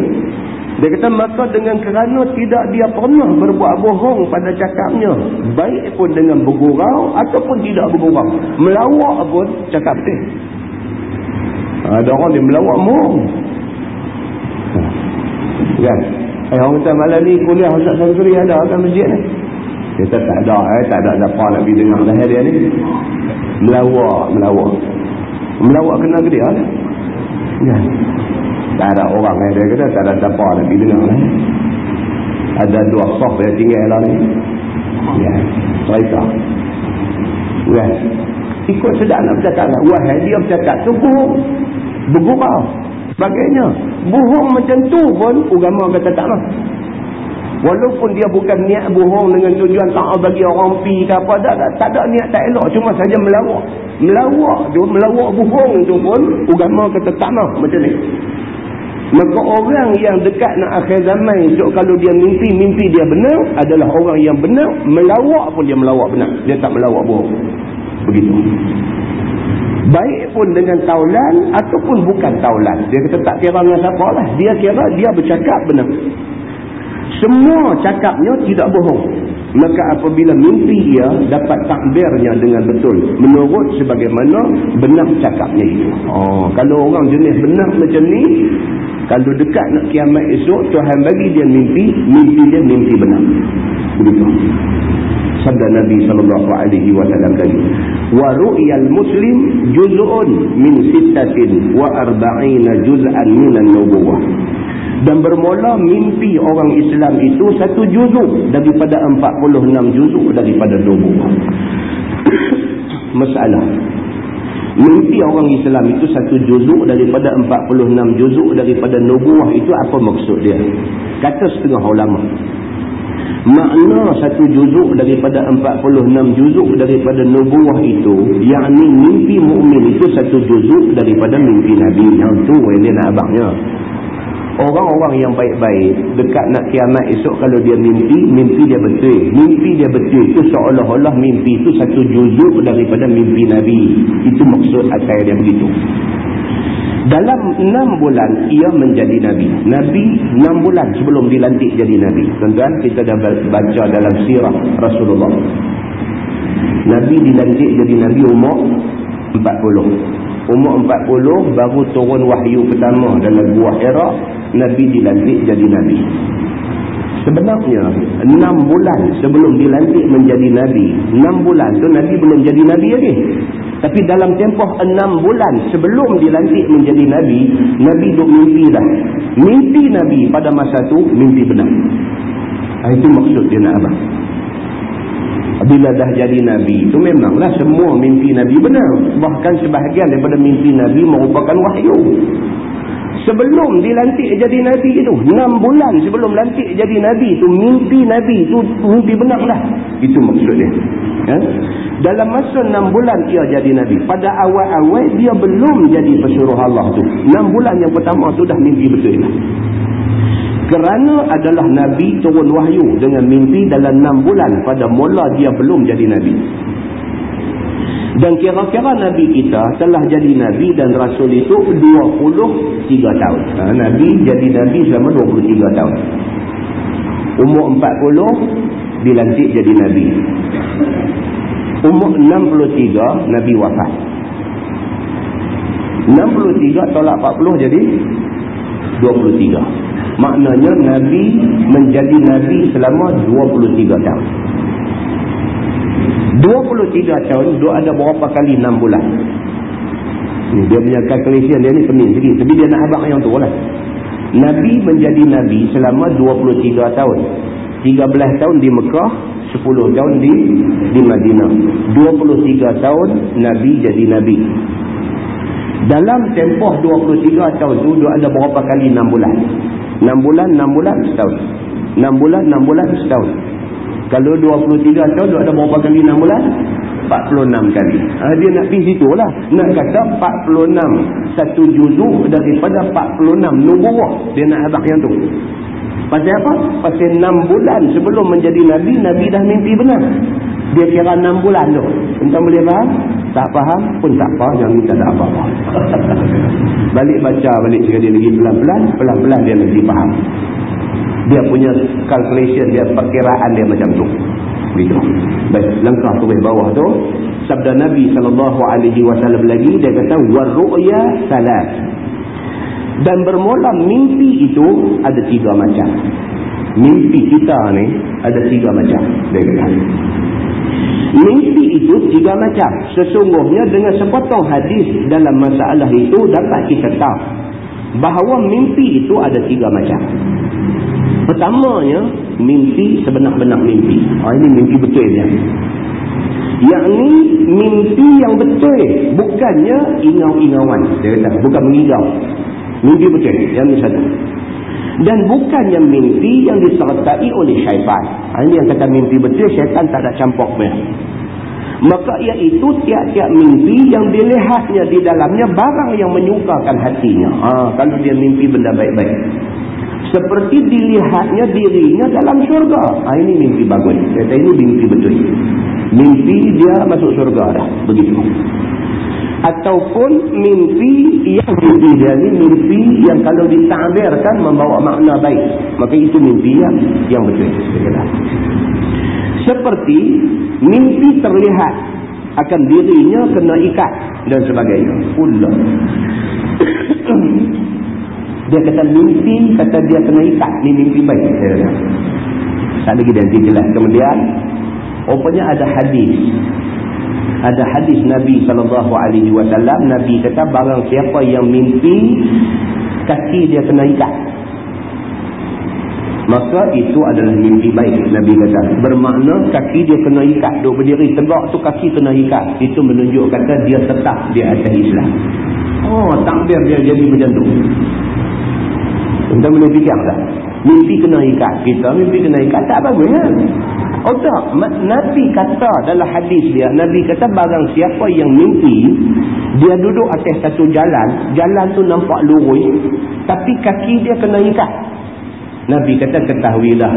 S1: Dia kata maka dengan kerana tidak dia pernah berbuat bohong pada cakapnya. Baik pun dengan bergurau ataupun tidak bergurau. Melawak pun cakap betul. Ada orang dia melawak mohon. Kan? Eh orang kata malam ni kuliah Ustaz Samsuri ada kan masjid ni. Kata tak ada eh. Tak ada apa nak pergi dengar dia ni. Melawak, melawak. Melawak kena ke dia lah. Kan? tak ada orang yang dia kata tak ada siapa nak pergi dengar lah. ada dua soft yang tinggal lah ni Ya, cerita. Ya. Ikut sedap nak bercakap. Wahai dia bercakap tu bohong. Bergurau. Sebagainya. Bohong macam tu pun agama kata tak lah. Walaupun dia bukan niat bohong dengan tujuan tak bagi orang pi ke apa. Tak, tak, tak ada niat tak elok. Cuma saja melawak. Melawak tu, melawak bohong tu pun agama kata tak lah. Macam ni. Maka orang yang dekat nak akhir zaman esok kalau dia mimpi, mimpi dia benar adalah orang yang benar. Melawak pun dia melawak benar. Dia tak melawak bohong. Begitu. Baik pun dengan taulan ataupun bukan taulan. Dia kata tak kira dengan siapa lah. Dia kira dia bercakap benar. Semua cakapnya tidak bohong. Maka apabila mimpi ia dapat takbirnya dengan betul. Menurut sebagaimana benar cakapnya itu. Oh, kalau orang jenis benar macam ni. Kalau dekat nak kiamat esok. Tuhan bagi dia mimpi. Mimpi dia mimpi benar. Begitu sabda Nabi sallallahu alaihi wasallam tadi. Wa ru'yal muslim juz'un min sittatin wa arba'ina juz'an min an-nubuwah. Dan bermula mimpi orang Islam itu satu juzuk daripada 46 juzuk daripada nubuwah. [COUGHS] Masalah. Mimpi orang Islam itu satu juzuk daripada 46 juzuk daripada nubuwah itu apa maksud dia? Kata setengah ulama makna satu juzuk daripada 46 juzuk daripada nubuah itu yakni mimpi mukmin itu satu juzuk daripada mimpi Nabi. Yang tu yang dia nak abangnya orang-orang yang baik-baik dekat nak kiamat esok kalau dia mimpi mimpi dia betul. Mimpi dia betul itu seolah-olah mimpi itu satu juzuk daripada mimpi Nabi. Itu maksud dia begitu dalam enam bulan ia menjadi Nabi. Nabi enam bulan sebelum dilantik jadi Nabi. Tuan-tuan kita dah baca dalam sirah Rasulullah. Nabi dilantik jadi Nabi umur 40. Umur 40 baru turun wahyu pertama dalam buah Iraq. Nabi dilantik jadi Nabi. Sebenarnya enam bulan sebelum dilantik menjadi Nabi. Enam bulan tu Nabi belum jadi Nabi lagi. Tapi dalam tempoh enam bulan sebelum dilantik menjadi Nabi, Nabi duk mimpi dah. Mimpi Nabi pada masa tu, mimpi benar. Ah, itu maksud dia nak abang. Bila dah jadi Nabi, itu memanglah semua mimpi Nabi benar. Bahkan sebahagian daripada mimpi Nabi merupakan wahyu. Sebelum dilantik jadi Nabi itu, enam bulan sebelum lantik jadi Nabi itu, mimpi Nabi itu mimpi benar lah. Itu maksudnya. Ya? Dalam masa enam bulan ia jadi Nabi. Pada awal-awal dia belum jadi pesuruh Allah tu. Enam bulan yang pertama tu dah mimpi betul. Kerana adalah Nabi turun wahyu dengan mimpi dalam enam bulan. Pada mula dia belum jadi Nabi. Dan kira-kira Nabi kita telah jadi Nabi dan Rasul itu 23 tahun. Ha, Nabi jadi Nabi selama 23 tahun. Umur 40 dilantik jadi Nabi umur 63 Nabi wafat 63 tolak 40 jadi 23 maknanya Nabi menjadi Nabi selama 23 tahun 23 tahun dia ada berapa kali 6 bulan. Dia punya calculation dia ni pening sikit. Tapi dia nak abang yang tu lah. Nabi menjadi Nabi selama 23 tahun. 13 tahun di Mekah 10 tahun di di Madinah. 23 tahun Nabi jadi Nabi. Dalam tempoh 23 tahun tu dia ada berapa kali 6 bulan? 6 bulan 6 bulan setahun. 6 bulan 6 bulan setahun kalau 23 tahun dia ada berapa kali 6 bulan 46 kali ha, dia nak pergi situ lah nak kata 46 satu juzuk daripada 46 nubuah dia nak abang yang tu Pasal apa? Pasal enam bulan sebelum menjadi Nabi, Nabi dah mimpi benar. Dia kira enam bulan tu. Entah boleh faham? Tak faham pun tak apa. Yang kita tak apa-apa. [LAUGHS] balik baca balik sekali lagi pelan-pelan. Pelan-pelan dia nanti faham Dia punya calculation, dia perkiraan dia macam tu. Begitu. Baik, langkah tulis bawah tu. Sabda Nabi SAW lagi, dia kata, وَالرُّؤْيَا salat dan bermula mimpi itu ada tiga macam mimpi kita ni ada tiga macam mimpi itu tiga macam sesungguhnya dengan sepotong hadis dalam masalah itu dapat kita tahu bahawa mimpi itu ada tiga macam pertamanya mimpi sebenar-benar mimpi. Ha, ini mimpi betul dia. Yang ni mimpi yang betul. Bukannya ingau-ingauan. Dia kata, bukan mengigau. Mimpi betul. Yang ni satu. Dan bukannya mimpi yang disertai oleh syaitan. Ha, ini yang kata mimpi betul, syaitan tak ada campur. Maka iaitu tiap-tiap mimpi yang dilihatnya di dalamnya barang yang menyukakan hatinya. Ha, kalau dia mimpi benda baik-baik. Seperti dilihatnya dirinya dalam syurga. Ha, ini mimpi bagus. Kata ini mimpi betul. Mimpi dia masuk syurga dah. Begitu. Ataupun mimpi yang mimpi dia ni mimpi yang kalau ditabirkan membawa makna baik. Maka itu mimpi yang, yang betul. Seperti mimpi terlihat akan dirinya kena ikat dan sebagainya. Pula. Dia kata mimpi, kata dia kena ikat. Ni mimpi baik. Dia kata. Tak lagi nanti jelas. Kemudian, rupanya ada hadis. Ada hadis Nabi SAW. Nabi kata barang siapa yang mimpi, kaki dia kena ikat maka itu adalah mimpi baik Nabi kata bermakna kaki dia kena ikat duk berdiri tegak tu kaki kena ikat itu menunjuk kata dia tetap di atas Islam oh takbir dia jadi macam tu kita boleh fikir tak mimpi kena ikat kita mimpi kena ikat tak bagus kan oh tak Nabi kata dalam hadis dia Nabi kata barang siapa yang mimpi dia duduk atas satu jalan jalan tu nampak lurus tapi kaki dia kena ikat Nabi kata ketahuilah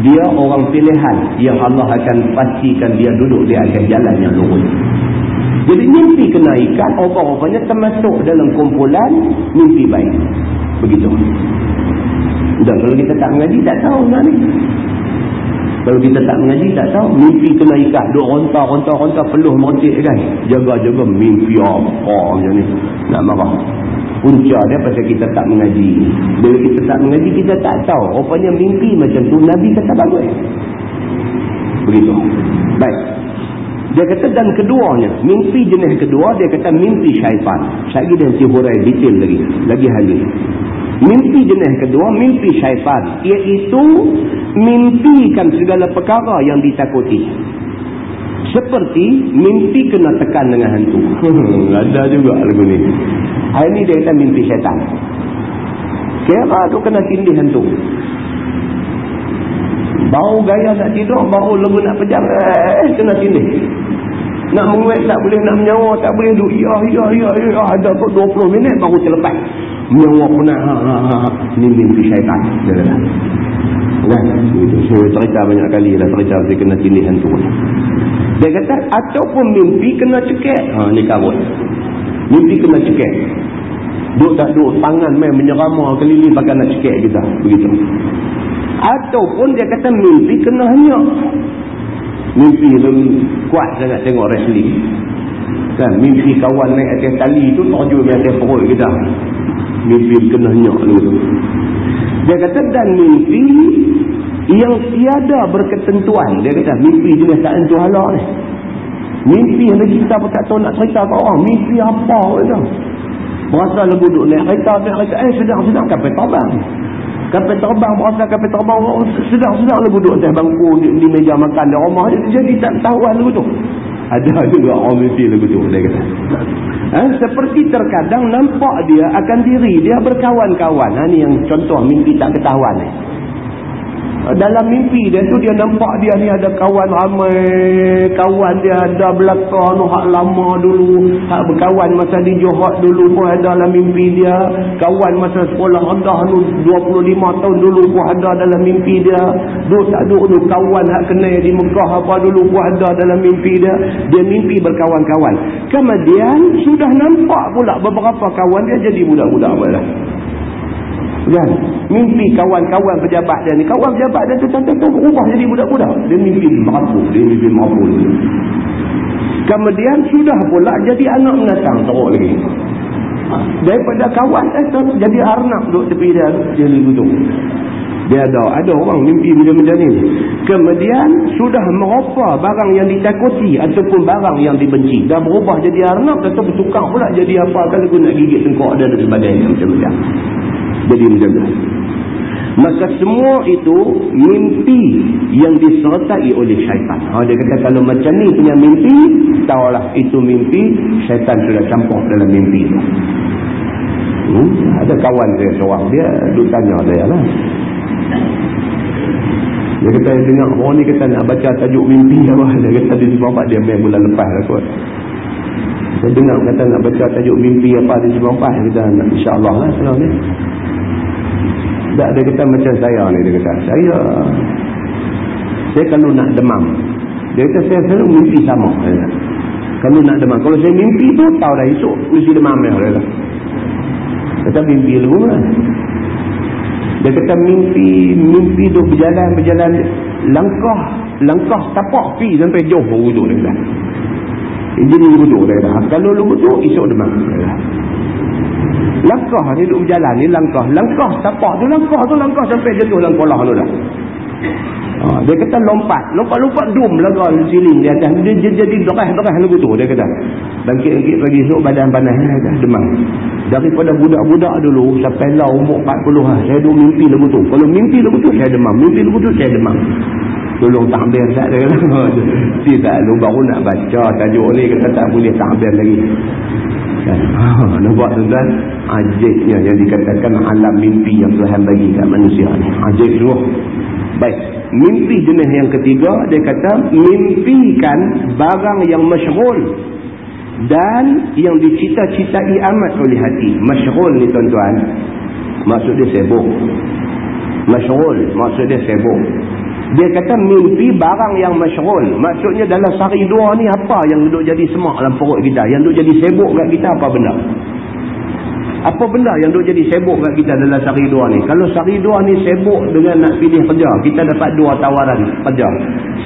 S1: dia orang pilihan yang Allah akan pastikan dia duduk di atas jalan yang lurus. Jadi mimpi kenaikan orang-orangnya termasuk dalam kumpulan mimpi baik. Begitu. Dan kalau kita tak mengaji tak tahu nak ni. Kalau kita tak mengaji tak tahu mimpi kena ikat. Duk rontak, rontak, rontak peluh mercik kan. Jaga-jaga mimpi apa macam ni. Nak marah punca dia pasal kita tak mengaji. Bila kita tak mengaji, kita tak tahu. Rupanya mimpi macam tu, Nabi kata bagus. Begitu. Baik. Dia kata dan keduanya, mimpi jenis kedua, dia kata mimpi syaitan. Saya dia nanti hurai detail lagi. Lagi halus. Mimpi jenis kedua, mimpi syaitan. Iaitu mimpikan segala perkara yang ditakuti. Seperti mimpi kena tekan dengan hantu. [LAUGHS] Ada juga lagu ni. Hari ni dia kata mimpi syaitan. Kira tu kena tindih hantu. Bau gaya nak tidur, bau lagu nak pejam, eh, kena tindih. Nak menguat tak boleh, nak menyawa tak boleh. Duk, ya, ya, ya, ya, ada tu 20 minit baru terlepas. Menyawa pernah, ha, ha, ha, ha. Ni mimpi syaitan. Kata. Kan? Saya cerita banyak kali lah cerita dia kena tindih hantu. Dia kata, ataupun mimpi kena cekek. Ha, ni kabut. Mimpi kena cekek. Duk tak duk tangan main menyerama keliling pakai nak cekek kita. Begitu. Ataupun dia kata mimpi kena hanya. Mimpi lebih kuat sangat tengok wrestling. Kan? Mimpi kawan naik atas tali tu terjun atas perut kita. Mimpi kena hanya. Dia kata dan mimpi yang tiada berketentuan. Dia kata mimpi jenis tak entuh halak ni. Mimpi yang kita pun tak tahu nak cerita ke orang. Mimpi apa kata. Berasa lagu duduk naik kereta, naik kereta. Eh sedang-sedang kapal terbang. Kapal terbang, berasa kapal terbang. Sedang-sedang lagu duduk atas bangku di, di meja makan di rumah. Jadi tak tahu lagu tu. Ada [LAUGHS] juga orang mimpi lagu tu. Dia kata. Ha? Seperti terkadang nampak dia akan diri. Dia berkawan-kawan. Ha, ni yang contoh mimpi tak ketahuan ni dalam mimpi dia tu dia nampak dia ni ada kawan ramai. Kawan dia ada belakang hak lama dulu. Hak berkawan masa di Johor dulu pun ada dalam mimpi dia. Kawan masa sekolah rendah tu 25 tahun dulu pun ada dalam mimpi dia. Duk tak duk tu kawan hak kenal di Mekah apa dulu pun ada dalam mimpi dia. Dia mimpi berkawan-kawan. Kemudian sudah nampak pula beberapa kawan dia jadi budak-budak malah Kan? Mimpi kawan-kawan pejabat dia ni. Kawan pejabat dia tu contoh tu berubah jadi budak-budak. Dia mimpi merapuh. Dia mimpi merapuh. Kemudian sudah pula jadi anak menatang teruk lagi. Daripada kawan eh, jadi arnab duduk tepi dia. Dia tu. Dia ada, ada orang mimpi macam-macam ni. Kemudian sudah merupa barang yang ditakuti ataupun barang yang dibenci. Dah berubah jadi arnab atau bertukar pula jadi apa kalau aku nak gigit tengkok dan sebagainya macam-macam jadi menjaga Maka semua itu mimpi yang disertai oleh syaitan. Ha, dia kata kalau macam ni punya mimpi, tahulah itu mimpi, syaitan sudah campur dalam mimpi itu. Hmm? Ada kawan saya seorang, dia duduk tanya saya lah. Dia kata, dia dengar orang ni kata nak baca tajuk mimpi apa. Dia kata, dia sebab dia main bulan lepas lah kot. Saya dengar kata nak baca tajuk mimpi apa di sebab apa. Dia kata, insyaAllah lah sekarang ni. Tak, dia kata macam saya ni. Dia kata, saya... Saya kalau nak demam. Dia kata, saya selalu mimpi sama. Kalau nak demam. Kalau saya mimpi tu, tahu dah esok. Mesti demam. Dia kata, kata mimpi dulu lah. Dia kata mimpi, mimpi tu berjalan, berjalan. Langkah, langkah tapak pi sampai jauh tu. Dia kata. Lugu tu. Dia kata. Kalau tu, esok demam. Dia kata. Langkah ni duduk berjalan ni langkah. Langkah tapak tu langkah tu langkah sampai jatuh dalam kolah tu dah. Ha, dia kata lompat. Lompat-lompat dum laga siling di atas. Dia, dia jadi derah-derah lagu tu. Dia kata. Bangkit-bangkit pagi esok badan panas. Dia kata demam. Daripada budak-budak dulu sampai lah umur 40 lah. Saya dulu mimpi lagu tu. Kalau mimpi lagu tu saya demam. Mimpi lagu tu saya demam. Tolong takbir tak ada. Tidak. [LAUGHS] Lu baru nak baca tajuk ni. Kata tak boleh takbir lagi. Ha, nampak tuan-tuan ajibnya yang dikatakan alam mimpi yang Tuhan bagi kat manusia ni. Ajib semua baik mimpi jenis yang ketiga dia kata mimpikan barang yang masyghul dan yang dicita-citai amat oleh hati. Masyghul ni tuan-tuan maksud dia sibuk. Masyghul maksud dia sibuk dia kata mimpi barang yang masyghul. Maksudnya dalam sehari dua ni apa yang duduk jadi semak dalam perut kita? Yang duduk jadi sibuk kat kita apa benda? Apa benda yang duduk jadi sibuk kat kita dalam sehari dua ni? Kalau sehari dua ni sibuk dengan nak pilih kerja, kita dapat dua tawaran kerja.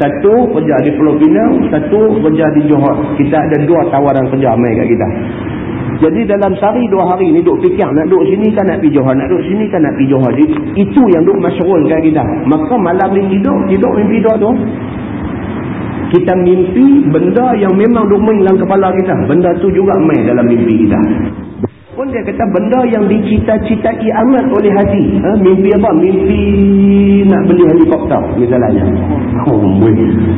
S1: Satu kerja di Pulau Pinang, satu kerja di Johor. Kita ada dua tawaran kerja mai kat kita. Jadi dalam sehari dua hari ni duk fikir nak duduk sini kan nak pergi Johor, nak duduk sini kan nak pergi Johor. Itu yang duk masyurulkan kita. Maka malam ni tidur, tidur mimpi dua tu. Kita mimpi benda yang memang duk main dalam kepala kita. Benda tu juga main dalam mimpi kita pun dia kata benda yang dicita-citai amat oleh hati. Ha? Mimpi apa? Mimpi nak beli helikopter misalnya. Oh,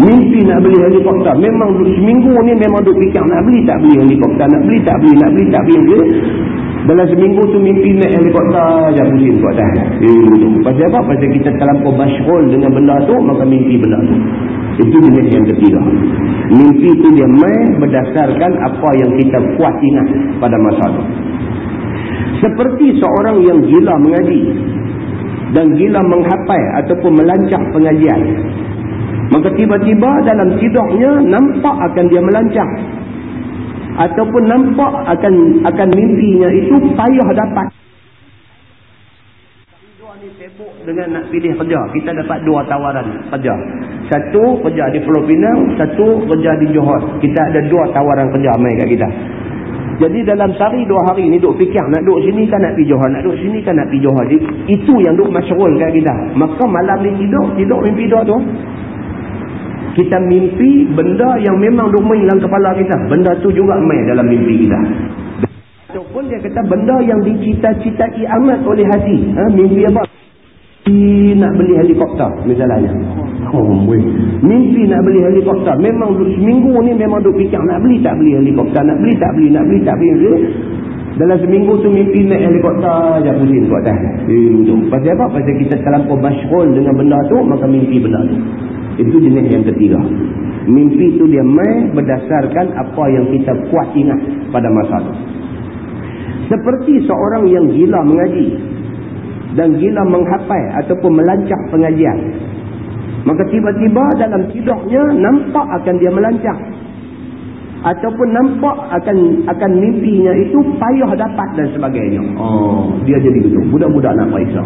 S1: mimpi nak beli helikopter. Memang seminggu ni memang duk fikir nak beli tak beli helikopter. Nak beli tak beli, nak beli tak beli. Dia, dalam seminggu tu mimpi naik helikopter je pusing tu atas. Eh, pasal apa? Pasal kita terlampau masyhul dengan benda tu, maka mimpi benda tu. Itu jenis yang ketiga. Mimpi itu dia main berdasarkan apa yang kita kuat ingat pada masa itu. Seperti seorang yang gila mengaji dan gila menghafal ataupun melancak pengajian. Maka tiba-tiba dalam tidurnya nampak akan dia melancak. Ataupun nampak akan akan mimpinya itu payah dapat. Dua ni sibuk dengan nak pilih kerja. Kita dapat dua tawaran kerja. Satu kerja di Pulau Pinang, satu kerja di Johor. Kita ada dua tawaran kerja mai kat kita. Jadi dalam sehari dua hari ni duk fikir nak duk sini kan nak pergi Johor, nak duk sini kan nak pergi Johor. Itu yang duk masyarul kita. Maka malam ni tidur, tidur mimpi dua tu. Kita mimpi benda yang memang duk main dalam kepala kita. Benda tu juga main dalam mimpi kita. Ataupun dia kata benda yang dicita-citai amat oleh hati. Ha? Mimpi apa? Nak beli helikopter misalnya. Oh, mimpi nak beli helikopter. Memang seminggu ni memang duk fikir nak beli tak beli helikopter. Nak beli tak beli, nak beli tak beli. Dalam seminggu tu mimpi naik helikopter je pusing tu atas. Eh, Pasal apa? Pasal kita terlampau masyhul dengan benda tu, maka mimpi benda tu. Itu jenis yang ketiga. Mimpi tu dia main berdasarkan apa yang kita kuat ingat pada masa tu. Seperti seorang yang gila mengaji dan gila menghafal ataupun melancak pengajian. Maka tiba-tiba dalam tidurnya nampak akan dia melancak. Ataupun nampak akan akan mimpinya itu payah dapat dan sebagainya. Oh, dia jadi betul. Budak-budak nak periksa.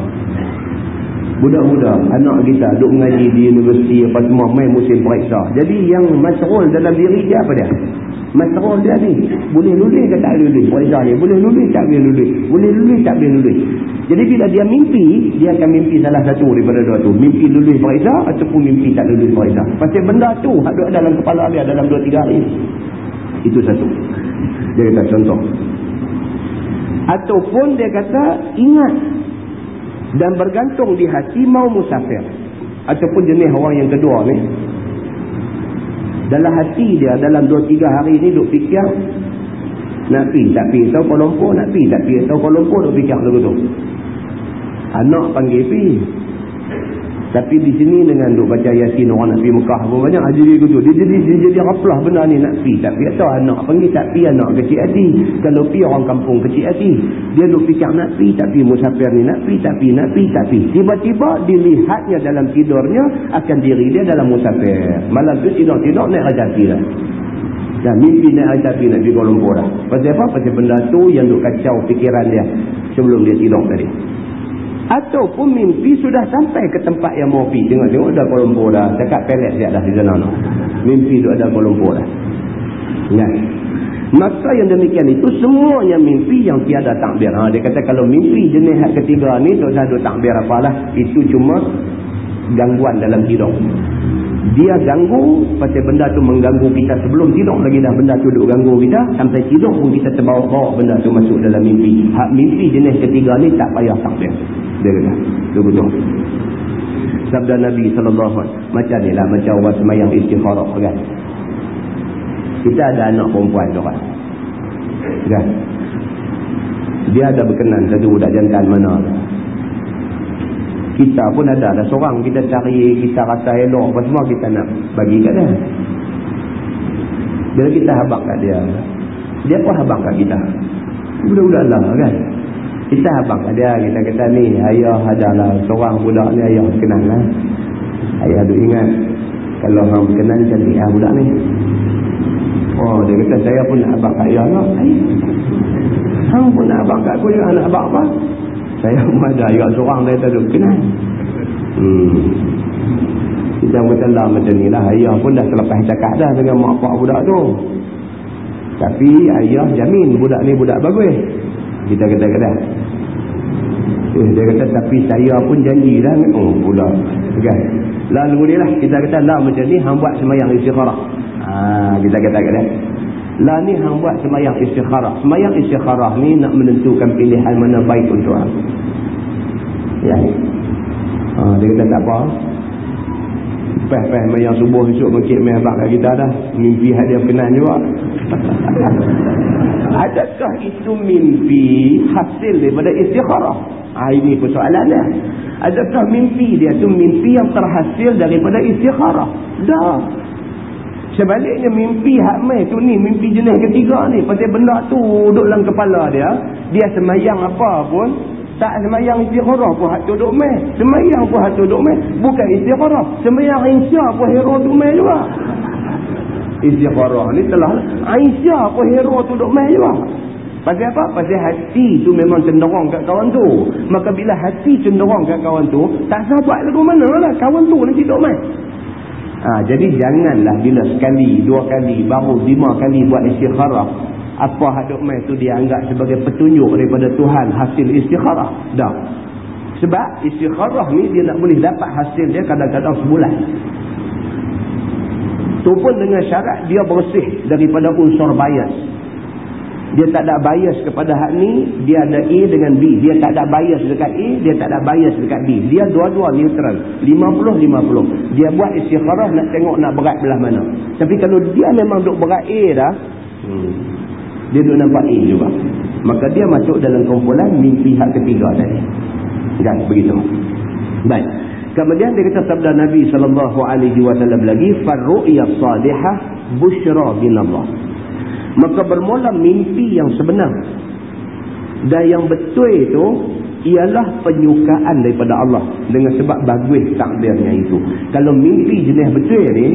S1: Budak-budak, anak kita duduk mengaji di universiti apa semua, main musim periksa. Jadi yang masrul dalam diri dia apa dia? Masrul dia ni, boleh lulus ke tak lulus? Periksa ni, boleh lulus tak boleh lulus? Boleh lulus tak boleh lulus? Jadi bila dia mimpi, dia akan mimpi salah satu daripada dua tu. Mimpi lulus periksa ataupun mimpi tak lulus periksa. Pasal benda tu ada dalam kepala dia dalam dua tiga hari. Itu satu. Dia kata contoh. Ataupun dia kata ingat dan bergantung di hati mau musafir ataupun jenis orang yang kedua ni dalam hati dia dalam 2-3 hari ni duk fikir nak pergi tak pergi tahu Kuala Lumpur nak pergi tak pergi tahu Kuala Lumpur duk fikir lagu tu. Anak panggil pergi tapi di sini dengan duk baca yasin orang nak pergi Mekah pun banyak dia gitu. Dia jadi dia jadi raplah benda ni nak pergi. Tak pergi atau anak panggil tak pergi anak kecil hati. Kalau pergi orang kampung kecil hati. Dia duk fikir nak pergi tak pergi musafir ni nak pergi tak pergi nak pergi tak pergi. Tiba-tiba dilihatnya dalam tidurnya akan diri dia dalam musafir. Malam tu tidur-tidur naik raja dah. Dan mimpi naik raja hati nak pergi Kuala Lumpur dah. Pasal apa? Pasal benda tu yang duk kacau fikiran dia sebelum dia tidur tadi ataupun mimpi sudah sampai ke tempat yang mau pergi. Tengok-tengok dah Kuala Lumpur dah. Cakap pelet siap dah di sana no. mimpi tu ada Kuala Lumpur dah. Ingat? Maka yang demikian itu semuanya mimpi yang tiada takbir. Ha, dia kata kalau mimpi jenis ketiga ni tak ada takbir apalah. Itu cuma gangguan dalam tidur dia ganggu pasal benda tu mengganggu kita sebelum tidur lagi dah. Benda tu duk ganggu kita sampai tidur pun kita terbawa-bawa benda tu masuk dalam mimpi. Hak mimpi jenis ketiga ni tak payah takbir dia kata. Tu sabda Nabi SAW macam ni lah macam orang semayang istikharah kan? Kita ada anak perempuan tu kan? Kan? Dia ada berkenan satu budak jantan mana? Kita pun ada ada seorang kita cari kita rasa elok apa semua kita nak bagi kat dia. Bila kita habak kat dia dia pun habak kat kita. Budak-budak lah kan kita kat dia kita kata ni ayah adalah seorang budak ni ayah kenal lah. Ayah tu ingat kalau orang kenal cantik lah budak ni. Oh dia kata saya pun nak habak kat ayah lah. Hang pun nak habak kat aku juga nak habak apa? Saya pun ada ayat seorang dia tak duduk kenal hmm. kita kata lah macam ni lah. Ayah pun dah selepas cakap dah dengan mak pak budak tu. Tapi ayah jamin budak ni budak bagus. Kita kata-kata eh, dia kata tapi saya pun janji lah oh budak kan lalu dia lah kita kata lah macam ni hang buat semayang istikharah ha, kita kata-kata lah ni hang buat semayang istikharah. Semayang istikharah ni nak menentukan pilihan mana baik untuk hang. Ya. Ha, dia kata tak apa. Peh-peh semayang subuh esok kat kita dah. Mimpi hak dia berkenan juga. Adakah itu mimpi hasil daripada istikharah? Ha, ini persoalan dia. Adakah mimpi dia tu mimpi yang terhasil daripada istikharah? Dah. Sebaliknya mimpi hak mai tu ni, mimpi jenis ketiga ni. Pasal benda tu duduk dalam kepala dia. Dia semayang apa pun. Tak semayang istikharah pun hak tu duduk mai. Semayang pun hak tu duduk mai. Bukan istikharah. Semayang insya pun hero tu mai juga. Istikharah ni telah. Insya pun hero tu duduk mai juga. Pasal apa? Pasal hati tu memang cenderung kat kawan tu. Maka bila hati cenderung kat kawan tu, tak sahabat lagu mana lah. Kawan tu nanti duduk mai. Ha, jadi janganlah bila sekali, dua kali, baru lima kali buat istikharah. Apa haduk mai tu dia anggap sebagai petunjuk daripada Tuhan hasil istikharah. Dah. Sebab istikharah ni dia nak boleh dapat hasil dia kadang-kadang sebulan. Tu pun dengan syarat dia bersih daripada unsur bias. Dia tak ada bias kepada hak ni dia ada A dengan B. Dia tak ada bias dekat A dia tak ada bias dekat B. Dia dua-dua neutral. 50-50 dia buat istikharah nak tengok nak berat belah mana. Tapi kalau dia memang duk berat A dah hmm, dia duk nampak A juga. Maka dia masuk dalam kumpulan mimpi hak ketiga tadi. Kan? Begitu baik kemudian dia kata sabda Nabi SAW lagi farru'iyah salihah bushra bin Allah maka bermula mimpi yang sebenar. Dan yang betul itu ialah penyukaan daripada Allah dengan sebab bagus takdirnya itu. Kalau mimpi jenis betul ni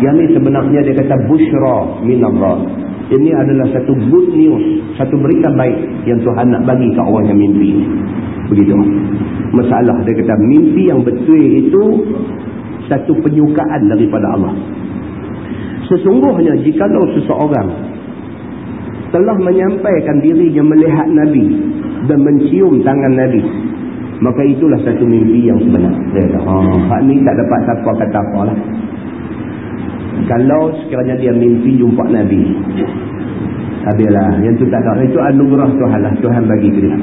S1: yang ni sebenarnya dia kata bushra minallah ini adalah satu good news satu berita baik yang Tuhan nak bagi ke orang yang mimpi. Begitu masalah. Dia kata mimpi yang betul itu satu penyukaan daripada Allah. Sesungguhnya jikalau seseorang telah menyampaikan dirinya melihat Nabi dan mencium tangan Nabi maka itulah satu mimpi yang sebenar. Dia kata oh, hak ni tak dapat siapa kata apa lah kalau sekiranya dia mimpi jumpa Nabi habislah. Yang tu tak ada. Itu anugerah Tuhan lah. Tuhan bagi ke dia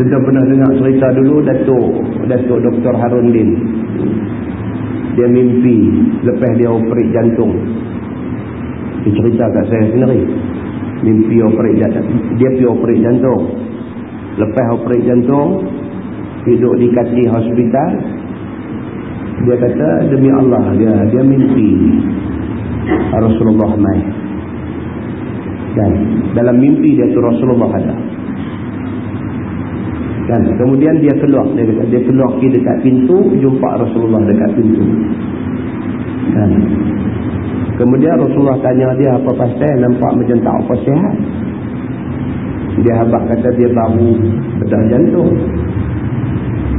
S1: kita pernah dengar cerita dulu Datuk Datuk Dr. Harun Din dia mimpi lepas dia operit jantung. Dia cerita kat saya sendiri. Mimpi operit jantung. Dia pergi operit jantung. Lepas operit jantung hidup di kati hospital dia kata demi Allah dia dia mimpi. Rasulullah mai. Dan dalam mimpi dia tu Rasulullah ada kan? Kemudian dia keluar dia kata dia keluar pergi dekat pintu jumpa Rasulullah dekat pintu. Kan? Kemudian Rasulullah tanya dia apa pasal? Nampak macam tak apa sihat? Dia habak kata dia baru bedah jantung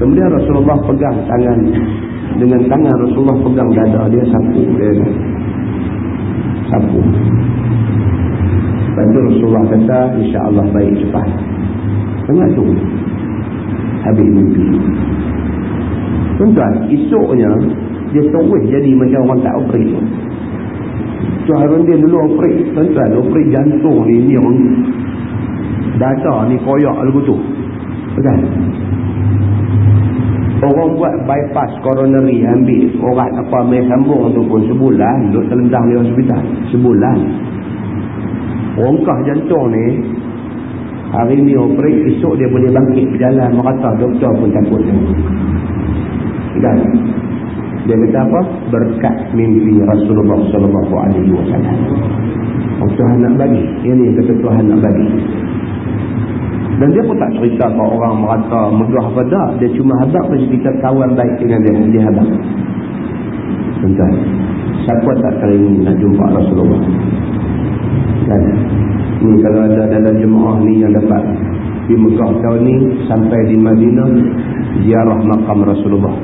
S1: kemudian Rasulullah pegang tangan. Dengan tangan Rasulullah pegang dada dia sapu dia. Sapu. Lepas tu Rasulullah kata insyaAllah baik cepat. Tengah tu habis mimpi. Tuan-tuan esoknya dia terus jadi macam orang tak operit tu. Harun dia dulu operit tuan-tuan operit jantung ni ni orang dada ni koyak lagu tu. Kan orang buat bypass coronary ambil orat apa main sambung tu pun sebulan duduk terlendang di hospital sebulan. Rongkah jantung ni hari ni operate esok dia boleh bangkit berjalan merata doktor pun takut dan dia kata apa? Berkat mimpi Rasulullah sallallahu alaihi wasallam. Oh, Tuhan nak bagi. Ini yang kata Tuhan nak bagi. Dan dia pun tak cerita kalau orang merata meduah pada dia cuma hadap macam kita kawan baik dengan dia. Dia hadap. Tuan siapa tak teringin nak jumpa Rasulullah? Kan Ni kalau ada dalam jemaah ni yang dapat di Mekah tahun ni sampai di Madinah ziarah makam Rasulullah.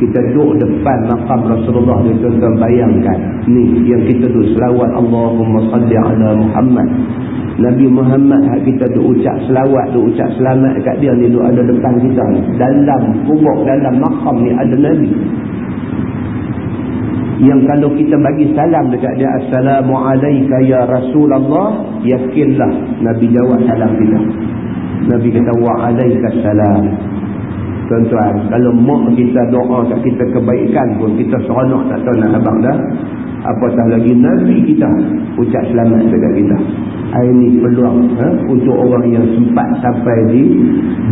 S1: Kita duduk depan makam Rasulullah ni tuan-tuan bayangkan. Ni yang kita duduk selawat Allahumma salli ala Muhammad. Nabi Muhammad kita duduk ucap selawat, duduk ucap selamat kat dia ni duduk ada depan kita ni. Dalam kubur, dalam makam ni ada Nabi yang kalau kita bagi salam dekat dia Assalamualaikum ya Rasulullah yakinlah Nabi jawab salam kita. Nabi kata wa'alaikassalam tuan-tuan kalau mak kita doa kat kita kebaikan pun kita seronok tak tahu nak abang dah apatah lagi Nabi kita ucap selamat dekat kita. Ini peluang ha, untuk orang yang sempat sampai di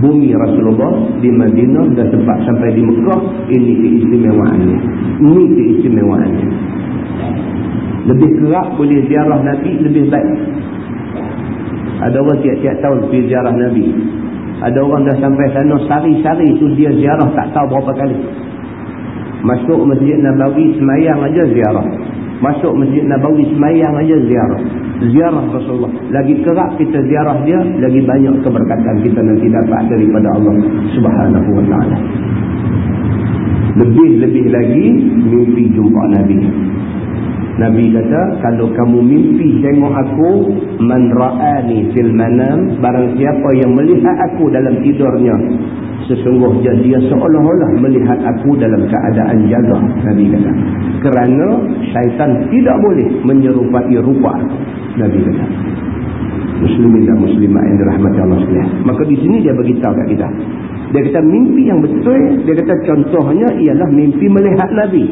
S1: bumi Rasulullah di Madinah dan sempat sampai di Mekah ini keistimewaannya ini keistimewaannya lebih kerap boleh ziarah Nabi lebih baik. Ada orang tiap-tiap tahun pergi ziarah Nabi. Ada orang dah sampai sana sari-sari tu dia ziarah tak tahu berapa kali. Masuk masjid Nabawi semayang aja ziarah. Masuk masjid Nabawi semayang aja ziarah. Ziarah Rasulullah. Lagi kerap kita ziarah dia lagi banyak keberkatan kita nanti dapat daripada Allah subhanahu wa ta'ala lebih-lebih lagi mimpi jumpa Nabi. Nabi kata kalau kamu mimpi tengok aku man ra'ani fil manam barang siapa yang melihat aku dalam tidurnya sesungguhnya dia seolah-olah melihat aku dalam keadaan jaga Nabi kata. Kerana syaitan tidak boleh menyerupai rupa Nabi kata muslimin dan muslimah yang dirahmati Allah sekalian maka di sini dia beritahu kat kita dia kata mimpi yang betul dia kata contohnya ialah mimpi melihat Nabi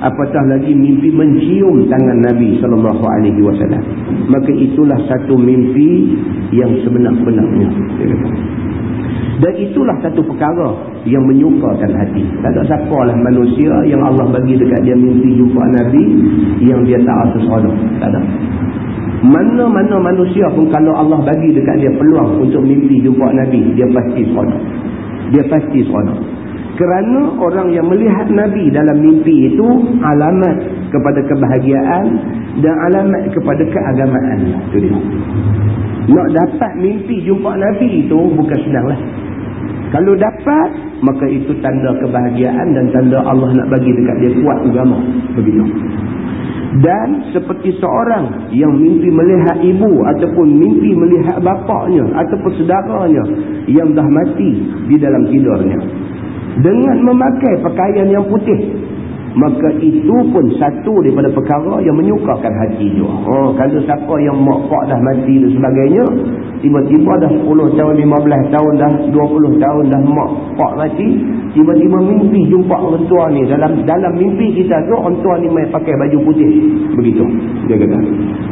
S1: apatah lagi mimpi mencium tangan Nabi sallallahu alaihi wasallam maka itulah satu mimpi yang sebenar-benarnya dan itulah satu perkara yang menyukakan hati. Tak ada siapa lah manusia yang Allah bagi dekat dia mimpi jumpa Nabi yang dia tak rasa seronok. Tak ada. Mana-mana manusia pun kalau Allah bagi dekat dia peluang untuk mimpi jumpa Nabi, dia pasti seronok. Dia pasti seronok. Kerana orang yang melihat Nabi dalam mimpi itu alamat kepada kebahagiaan dan alamat kepada keagamaan. Nak dapat mimpi jumpa Nabi itu bukan senanglah. Kalau dapat, maka itu tanda kebahagiaan dan tanda Allah nak bagi dekat dia kuat agama. Begitu. Dan seperti seorang yang mimpi melihat ibu ataupun mimpi melihat bapaknya ataupun saudaranya yang dah mati di dalam tidurnya. Dengan memakai pakaian yang putih. Maka itu pun satu daripada perkara yang menyukakan hati dia. Oh, kalau siapa yang mak pak dah mati dan sebagainya tiba-tiba dah 10 tahun 15 tahun dah 20 tahun dah mak pak mati tiba-tiba mimpi jumpa orang tua ni. Dalam dalam mimpi kita tu orang tua ni main pakai baju putih. Begitu dia kata.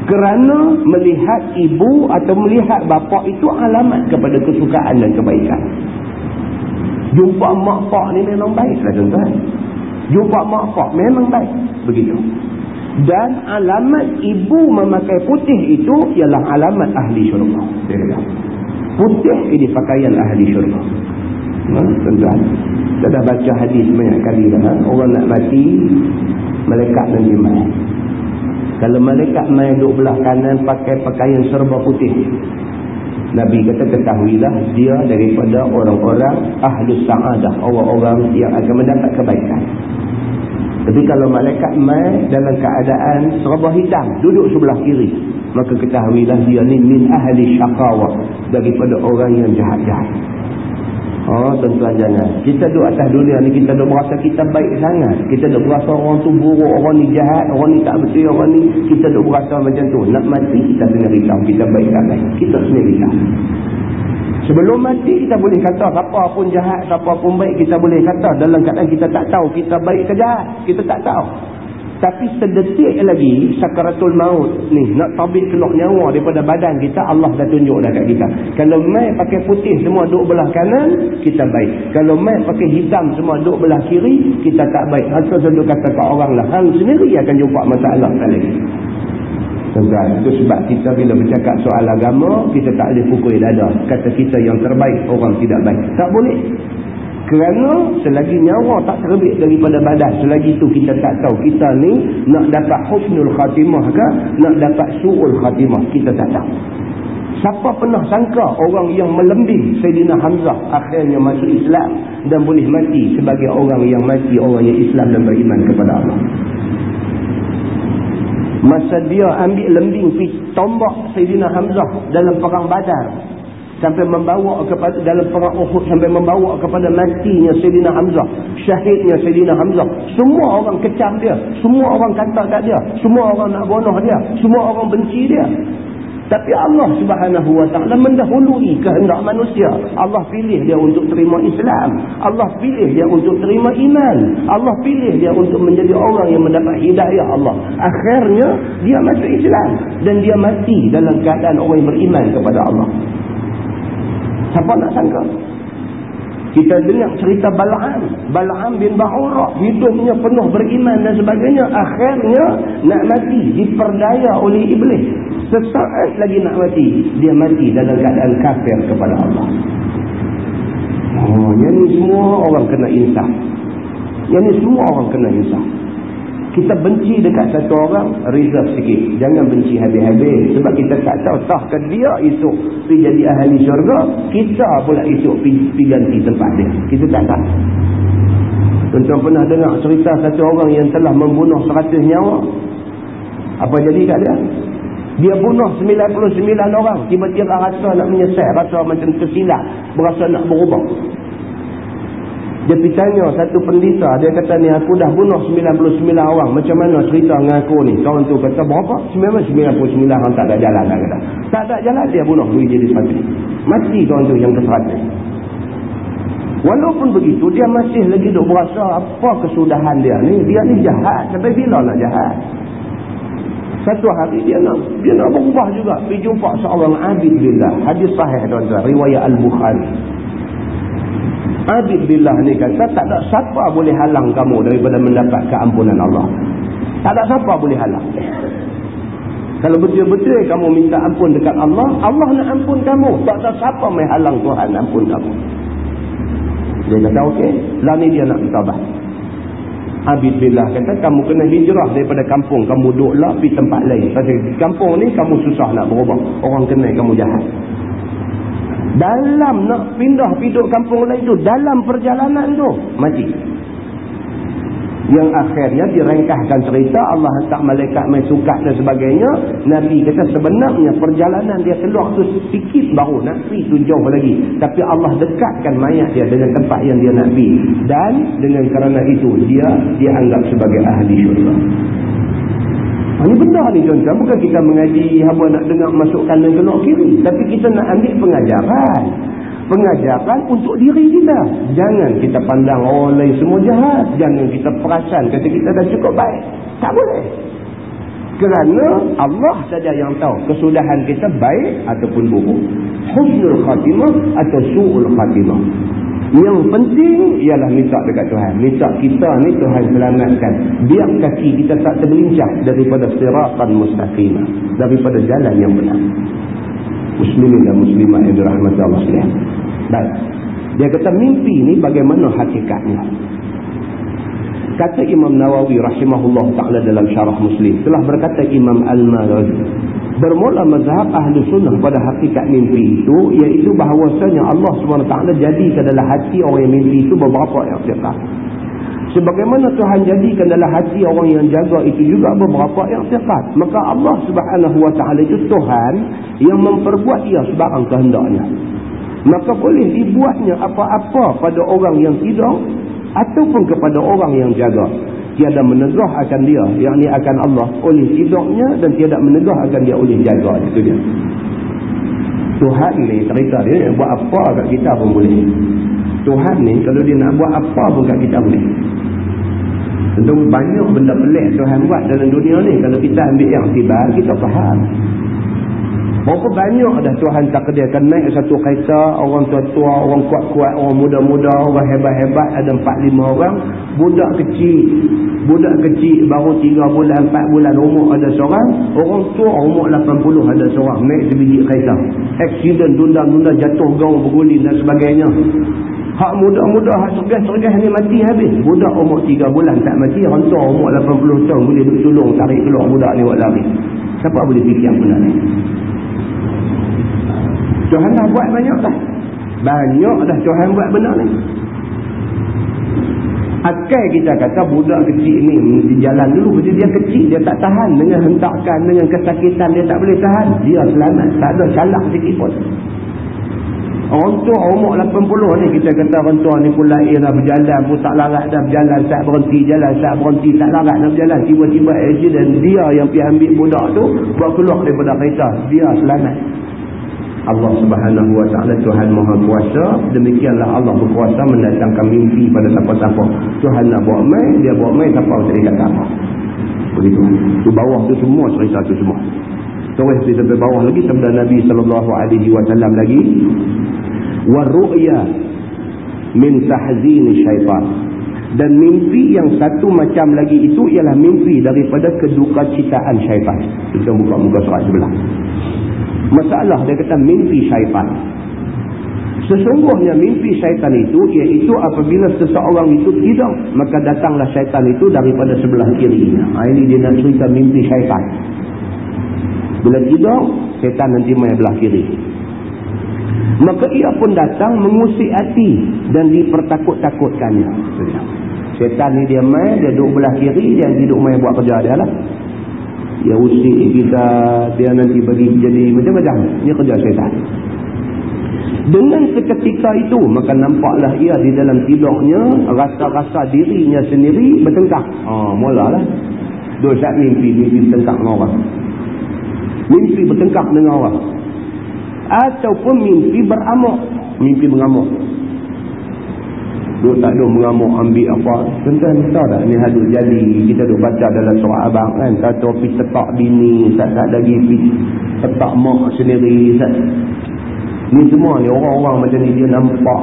S1: Kerana melihat ibu atau melihat bapa itu alamat kepada kesukaan dan kebaikan. Jumpa mak pak ni memang baik lah tuan-tuan jumpa mak pak memang baik. Begitu. Dan alamat ibu memakai putih itu ialah alamat ahli syurga. Dia kata putih ini pakaian ahli syurga. Tuan-tuan kita dah baca hadis banyak kali dah ha? orang nak mati malaikat nanti mai kalau malaikat mai duduk belah kanan pakai pakaian serba putih Nabi kata ketahuilah dia daripada orang-orang ahlus sa'adah. Orang-orang yang akan mendapat kebaikan. Tapi kalau malaikat mai dalam keadaan serba hitam. Duduk sebelah kiri. Maka ketahuilah dia ni min ahli syakawah. Daripada orang yang jahat-jahat. Oh tuan-tuan jangan. Kita duduk atas dunia ni kita duduk berasa kita baik sangat. Kita duduk berasa orang tu buruk, orang ni jahat, orang ni tak betul, orang ni kita duduk berasa macam tu. Nak mati kita sendiri tahu kita baik baik. Kita sendiri tahu. Sebelum mati kita boleh kata siapa pun jahat, siapa pun baik kita boleh kata dalam keadaan kita tak tahu kita baik ke jahat. Kita tak tahu. Tapi sedetik lagi sakaratul maut ni nak tabik keluar nyawa daripada badan kita Allah dah tunjuk dah kat kita. Kalau mai pakai putih semua duduk belah kanan kita baik. Kalau mai pakai hitam semua duduk belah kiri kita tak baik. Asal selalu kata kat orang lah hang sendiri akan jumpa masalah kali. Tuan-tuan, itu sebab kita bila bercakap soal agama, kita tak boleh pukul dada. Kata kita yang terbaik, orang tidak baik. Tak boleh. Kerana selagi nyawa tak terbit daripada badan, selagi itu kita tak tahu kita ni nak dapat husnul khatimah ke, nak dapat su'ul khatimah, kita tak tahu. Siapa pernah sangka orang yang melembing Sayyidina Hamzah akhirnya masuk Islam dan boleh mati sebagai orang yang mati, orang yang Islam dan beriman kepada Allah. Masa dia ambil lembing pergi tombak Sayyidina Hamzah dalam perang badar, sampai membawa kepada dalam perang Uhud sampai membawa kepada matinya Sayyidina Hamzah syahidnya Sayyidina Hamzah semua orang kecam dia semua orang kata kat dia semua orang nak bunuh dia semua orang benci dia tapi Allah subhanahu wa ta'ala mendahului kehendak manusia. Allah pilih dia untuk terima Islam. Allah pilih dia untuk terima iman. Allah pilih dia untuk menjadi orang yang mendapat hidayah Allah. Akhirnya dia masuk Islam. Dan dia mati dalam keadaan orang yang beriman kepada Allah. Siapa nak sangka? Kita dengar cerita Bal'am. Bal'am bin Ba'urah. Hidupnya penuh beriman dan sebagainya. Akhirnya nak mati. Diperdaya oleh Iblis. Sesaat lagi nak mati. Dia mati dalam keadaan kafir kepada Allah. Oh, yang ni semua orang kena insaf. Yang ni semua orang kena insaf kita benci dekat satu orang reserve sikit. Jangan benci habis-habis. Sebab kita tak tahu tahkah dia esok pergi jadi ahli syurga kita pula esok pergi, ganti tempat dia. Kita tak tahu. Tuan-tuan pernah dengar cerita satu orang yang telah membunuh 100 nyawa? Apa jadi kat dia? Dia bunuh 99 orang. Tiba-tiba rasa nak menyesal rasa macam tersilap. Berasa nak berubah dia pergi tanya satu pendeta. Dia kata ni aku dah bunuh 99 orang. Macam mana cerita dengan aku ni? Kawan tu kata berapa? 99 orang tak ada jalan. Tak ada, tak ada jalan dia bunuh. Lui jadi sepatri. Mati kawan tu yang keseratus. Walaupun begitu dia masih lagi duk berasa apa kesudahan dia ni. Dia ni jahat. Sampai bila nak jahat? Satu hari dia nak dia nak berubah juga. Pergi jumpa seorang abid billah. Hadis sahih tuan-tuan. Riwayat Al-Bukhari. Abid Billah ni kata tak ada siapa boleh halang kamu daripada mendapat keampunan Allah. Tak ada siapa boleh halang. Kalau betul-betul kamu minta ampun dekat Allah, Allah nak ampun kamu. Tak ada siapa mai halang Tuhan ampun kamu. Dia kata okey, lah ni dia nak bertawabat. Abid Billah kata kamu kena hijrah daripada kampung. Kamu duduklah pergi tempat lain. Pasal kampung ni kamu susah nak berubah. Orang kenal kamu jahat dalam nak pindah hidup kampung lain tu dalam perjalanan tu mati. Yang akhirnya direngkahkan cerita Allah hantar malaikat main sukat dan sebagainya. Nabi kata sebenarnya perjalanan dia keluar tu sikit baru nak pergi tu jauh lagi. Tapi Allah dekatkan mayat dia dengan tempat yang dia nak pergi. Dan dengan kerana itu dia dianggap sebagai ahli syurga ini benda ni tuan-tuan bukan kita mengaji apa nak dengar masuk kanan keluar kiri tapi kita nak ambil pengajaran pengajaran untuk diri kita. Jangan kita pandang orang lain semua jahat. Jangan kita perasan kata kita dah cukup baik. Tak boleh. Kerana Allah saja yang tahu kesudahan kita baik ataupun buruk. Husnul khatimah atau su'ul khatimah. Yang penting ialah minta dekat Tuhan. Minta kita ni Tuhan selamatkan. Biar kaki kita tak tergelincah daripada siratan mustaqimah. Daripada jalan yang benar muslimin dan muslimah yang dirahmati Allah sekalian. Baik. Dia kata mimpi ni bagaimana hakikatnya? Kata Imam Nawawi rahimahullah taala dalam syarah Muslim, telah berkata Imam Al-Mawardi, bermula mazhab ahli sunnah pada hakikat mimpi itu iaitu bahawasanya Allah SWT jadikan dalam hati orang yang mimpi itu beberapa terkait. Sebagaimana Tuhan jadikan dalam hati orang yang jaga itu juga beberapa terkat. Maka Allah ta'ala itu Tuhan yang memperbuat ia sebarang kehendaknya. Maka boleh dibuatnya apa-apa pada orang yang tidur ataupun kepada orang yang jaga. Tiada menegah akan dia, yang ini akan Allah oleh tidurnya dan tiada menegah akan dia oleh jaga. Itu dia. Tuhan ni cerita dia buat apa kat kita pun boleh. Tuhan ni kalau dia nak buat apa pun kat kita boleh. Tentu banyak benda pelik Tuhan buat dalam dunia ni. Kalau kita ambil yang tiba, kita faham. Berapa banyak dah Tuhan takdirkan naik satu kereta, orang tua-tua, orang kuat-kuat, orang muda-muda, orang hebat-hebat, ada empat lima orang. Budak kecil, budak kecil baru tiga bulan, empat bulan umur ada seorang. Orang tua umur lapan puluh ada seorang. Naik sebiji kereta. Aksiden, tunda-tunda, jatuh gaung, berguling dan sebagainya. Hak muda-muda, hak sergah-sergah ni mati habis. Budak umur 3 bulan tak mati. Hantar umur 80 tahun boleh duduk tolong tarik keluar budak ni buat lari. Siapa boleh fikir benar ni? Tuhan dah buat banyak dah. Banyak dah Tuhan buat benar ni. Akal kita kata budak kecil ni mesti jalan dulu. Mesti dia kecil, dia tak tahan dengan hentakan, dengan kesakitan. Dia tak boleh tahan. Dia selamat. Tak ada calak sikit pun. Orang tua umur 80 ni kita kata orang tua ni pun lahir dah berjalan pun tak larat dah berjalan tak berhenti jalan tak berhenti tak larat dah berjalan tiba-tiba accident dia yang pergi ambil budak tu buat keluar daripada kereta dia selamat Allah subhanahu wa ta'ala Tuhan maha kuasa. Demikianlah Allah berkuasa mendatangkan mimpi pada siapa-siapa. Tuhan nak buat main dia buat main siapa tak kata apa. Begitu. Di bawah tu semua cerita tu semua. Terus di sampai bawah lagi sabda Nabi sallallahu alaihi wasallam lagi waru'ya min tahzin syaitan. Dan mimpi yang satu macam lagi itu ialah mimpi daripada keduka citaan syaitan. Kita buka muka surat sebelah masalah dia kata mimpi syaitan. Sesungguhnya mimpi syaitan itu iaitu apabila seseorang itu tidur maka datanglah syaitan itu daripada sebelah kiri. Ha, ini dia nak cerita mimpi syaitan. Bila tidur syaitan nanti main belah kiri. Maka ia pun datang mengusik hati dan dipertakut-takutkannya. Syaitan ni dia main dia duduk belah kiri dia duduk main buat kerja dia lah dia usik kita dia nanti bagi jadi macam-macam. Ini kerja syaitan. Dengan seketika itu maka nampaklah ia di dalam tidurnya rasa-rasa dirinya sendiri bertengkar. Oh, mulalah. Dosa mimpi mimpi bertengkar dengan orang. Mimpi bertengkar dengan orang. Ataupun mimpi beramuk mimpi mengamuk duk tak duk mengamuk ambil apa. Tuan-tuan tahu tak ni hadut jadi? Kita duk baca dalam surah abang kan? Kata pergi tetak bini tak lagi pergi tetak mak sendiri sat. ni semua ni orang-orang macam ni dia nampak.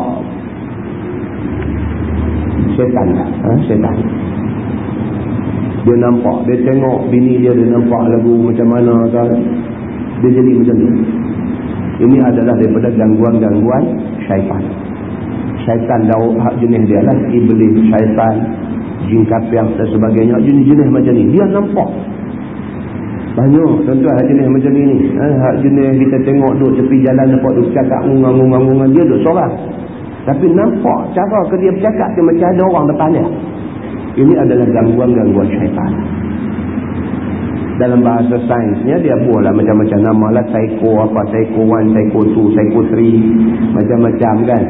S1: Syaitan ha? syaitan. Dia nampak. Dia tengok bini dia dia nampak lagu macam mana kan? Dia jadi macam tu ini adalah daripada gangguan-gangguan syaitan. Syaitan daun hak jenis dia lah. Iblis, syaitan, jin kapiang dan sebagainya. Jenis-jenis macam ni. Dia nampak. Banyak tuan-tuan hak jenis macam ni. Eh, hak jenis kita tengok duduk tepi jalan nampak duduk cakap ngungang-ngungang dia duduk seorang. Tapi nampak cara ke dia bercakap dia macam ada orang depan dia. Ini adalah gangguan-gangguan syaitan. Dalam bahasa sainsnya dia buatlah macam-macam nama lah. Psycho apa, Psycho 1, Psycho 2, Psycho 3. Macam-macam kan.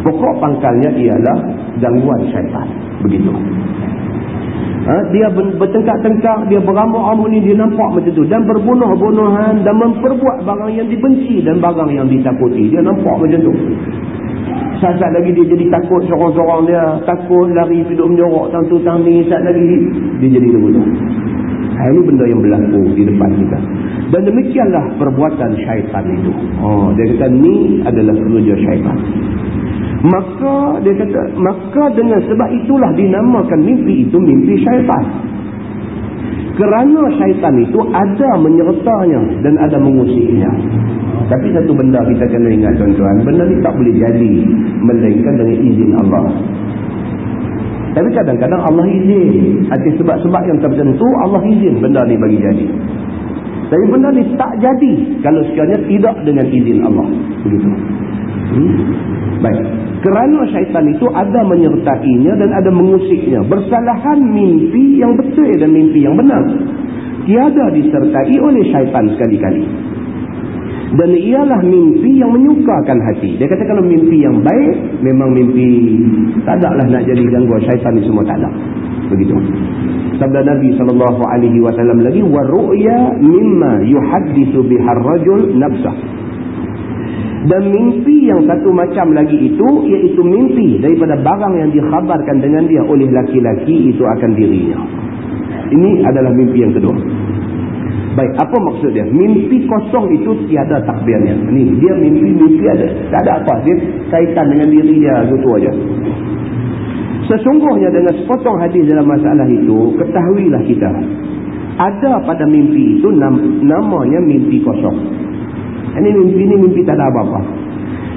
S1: Pokok pangkalnya ialah gangguan syaitan. Begitu. Ha? Dia bertengkak-tengkak, dia beramak-amak ni, dia nampak macam tu. Dan berbunuh-bunuhan dan memperbuat barang yang dibenci dan barang yang ditakuti. Dia nampak macam tu. Saat-saat lagi dia jadi takut seorang-seorang dia. Takut lari hidup menyorok tentu tani. Saat lagi dia jadi terbunuh. Ha, ini benda yang berlaku di depan kita. Dan demikianlah perbuatan syaitan itu. Oh, dia kata ni adalah kerja syaitan. Maka dia kata, maka dengan sebab itulah dinamakan mimpi itu mimpi syaitan. Kerana syaitan itu ada menyertanya dan ada mengusiknya. Tapi satu benda kita kena ingat tuan-tuan, benda ni tak boleh jadi melainkan dengan izin Allah. Tapi kadang-kadang Allah izin. Atas sebab-sebab yang tertentu, Allah izin benda ni bagi jadi. Tapi benda ni tak jadi kalau sekiranya tidak dengan izin Allah. Begitu. Hmm? Baik. Kerana syaitan itu ada menyertainya dan ada mengusiknya. Bersalahan mimpi yang betul dan mimpi yang benar. Tiada disertai oleh syaitan sekali-kali. Dan ialah mimpi yang menyukakan hati. Dia kata kalau mimpi yang baik, memang mimpi tak ada lah nak jadi gangguan syaitan ni semua tak ada. Begitu. Sabda Nabi SAW lagi, وَرُؤْيَا مِمَّا يُحَدِّثُ بِهَا الرَّجُلْ نَبْسَهُ dan mimpi yang satu macam lagi itu, iaitu mimpi daripada barang yang dikhabarkan dengan dia oleh laki-laki itu akan dirinya. Ini adalah mimpi yang kedua. Baik, apa maksud dia? Mimpi kosong itu tiada takbirnya. Ini, dia mimpi-mimpi ada. Tak ada apa. Dia kaitan dengan diri dia, itu aja. Sesungguhnya dengan sepotong hadis dalam masalah itu, ketahuilah kita. Ada pada mimpi itu namanya mimpi kosong. Ini mimpi ini mimpi tak ada apa-apa.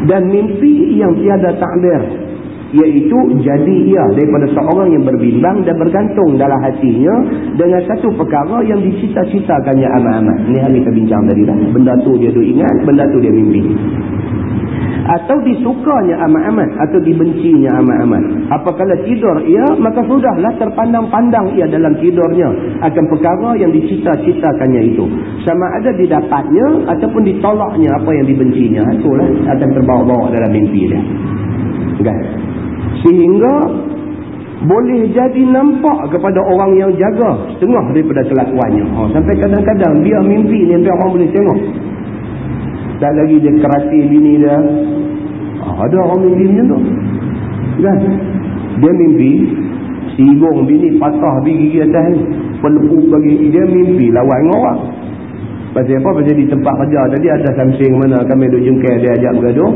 S1: Dan mimpi yang tiada takdir. Iaitu jadi ia daripada seorang yang berbimbang dan bergantung dalam hatinya. Dengan satu perkara yang dicita-citakannya amat-amat. Ini yang kita bincang tadi lah. Benda tu dia tu ingat, benda tu dia mimpi atau disukanya amat-amat atau dibencinya amat-amat. Apabila tidur ia, maka sudahlah terpandang-pandang ia dalam tidurnya akan perkara yang dicita-citakannya itu. Sama ada didapatnya ataupun ditolaknya apa yang dibencinya. Itulah akan terbawa-bawa dalam mimpi dia. Kan? Sehingga boleh jadi nampak kepada orang yang jaga setengah daripada kelakuannya. Oh, sampai kadang-kadang dia mimpi ni sampai orang boleh tengok. Tak lagi dia kerati bini dia. Ada orang mimpi macam tu. Kan? Dia mimpi. Sibung bini patah gigi atas ni. Pelepuk bagi. Dia mimpi lawan dengan orang. Pasal apa? Pasal di tempat kerja tadi ada samsing mana kami duduk jengkel dia ajak bergaduh.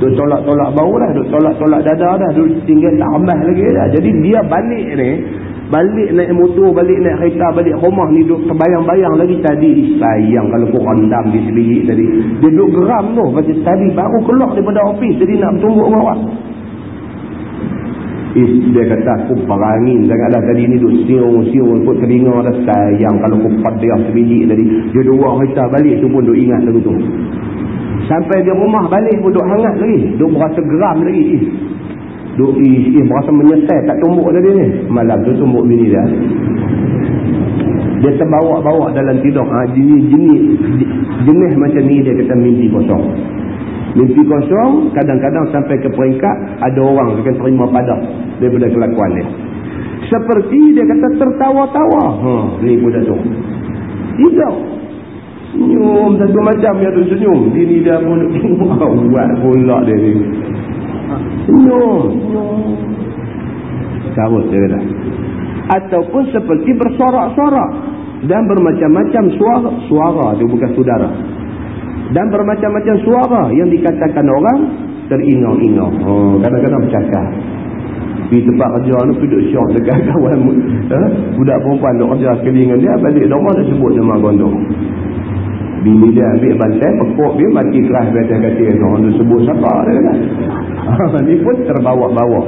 S1: Duduk tolak-tolak bau lah. Duduk tolak-tolak dada dah. Duduk tinggal tak lagi dah. Jadi dia balik ni balik naik motor, balik naik kereta, balik rumah ni duduk terbayang-bayang lagi tadi. Sayang kalau kau rendam di sebiji tadi. Dia duduk geram tu. Macam tadi baru keluar daripada ofis. Jadi nak bertumbuk orang. Is, dia kata aku perangin janganlah tadi ni duduk siung-siung ikut telinga dah sayang kalau aku padiah sebiji tadi dia dua kereta balik tu pun duduk ingat lagu tu sampai dia rumah balik pun duduk hangat lagi duduk berasa geram lagi Duk eh, berasa menyesal tak tumbuk tadi ni. Malam tu tumbuk bini dia. Dia terbawa-bawa dalam tidur. Ha, jenis, jenis, jenis macam ni dia kata mimpi kosong. Mimpi kosong kadang-kadang sampai ke peringkat ada orang akan terima pada daripada kelakuan dia. Seperti dia kata tertawa-tawa. Ha, ni pun dah tu. Tidak. Senyum satu macam dia tu senyum. Bini dia pun [LAUGHS] buat pula dia ni. Carut dia kata. Ataupun seperti bersorak-sorak. Dan bermacam-macam suara. Suara tu bukan saudara. Dan bermacam-macam suara yang dikatakan orang teringau-ingau. Oh, kadang-kadang bercakap. Di tempat kerja ni duduk syok dekat [LAUGHS] kawan. Eh? Budak perempuan duduk kerja sekali dengan dia. Balik dia sebut nama gondong. Bini dia ambil bantai, pekuk dia mati keras baca kata orang tu sebut siapa dia kan. [LAUGHS] Ini pun terbawa-bawa.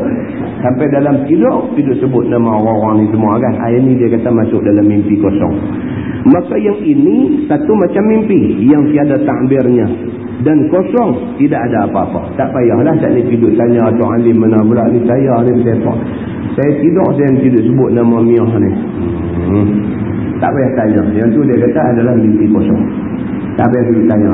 S1: Sampai dalam tidur, tidur sebut nama orang-orang ni semua kan. Ayat ni dia kata masuk dalam mimpi kosong. Maka yang ini satu macam mimpi yang tiada takbirnya. dan kosong tidak ada apa-apa tak payahlah tak ni tidur tanya Tok Alim mana pula ni saya ni siapa saya tidur saya tidur sebut nama Miah ni hmm. tak payah tanya yang tu dia kata adalah mimpi kosong tak payah tidur tanya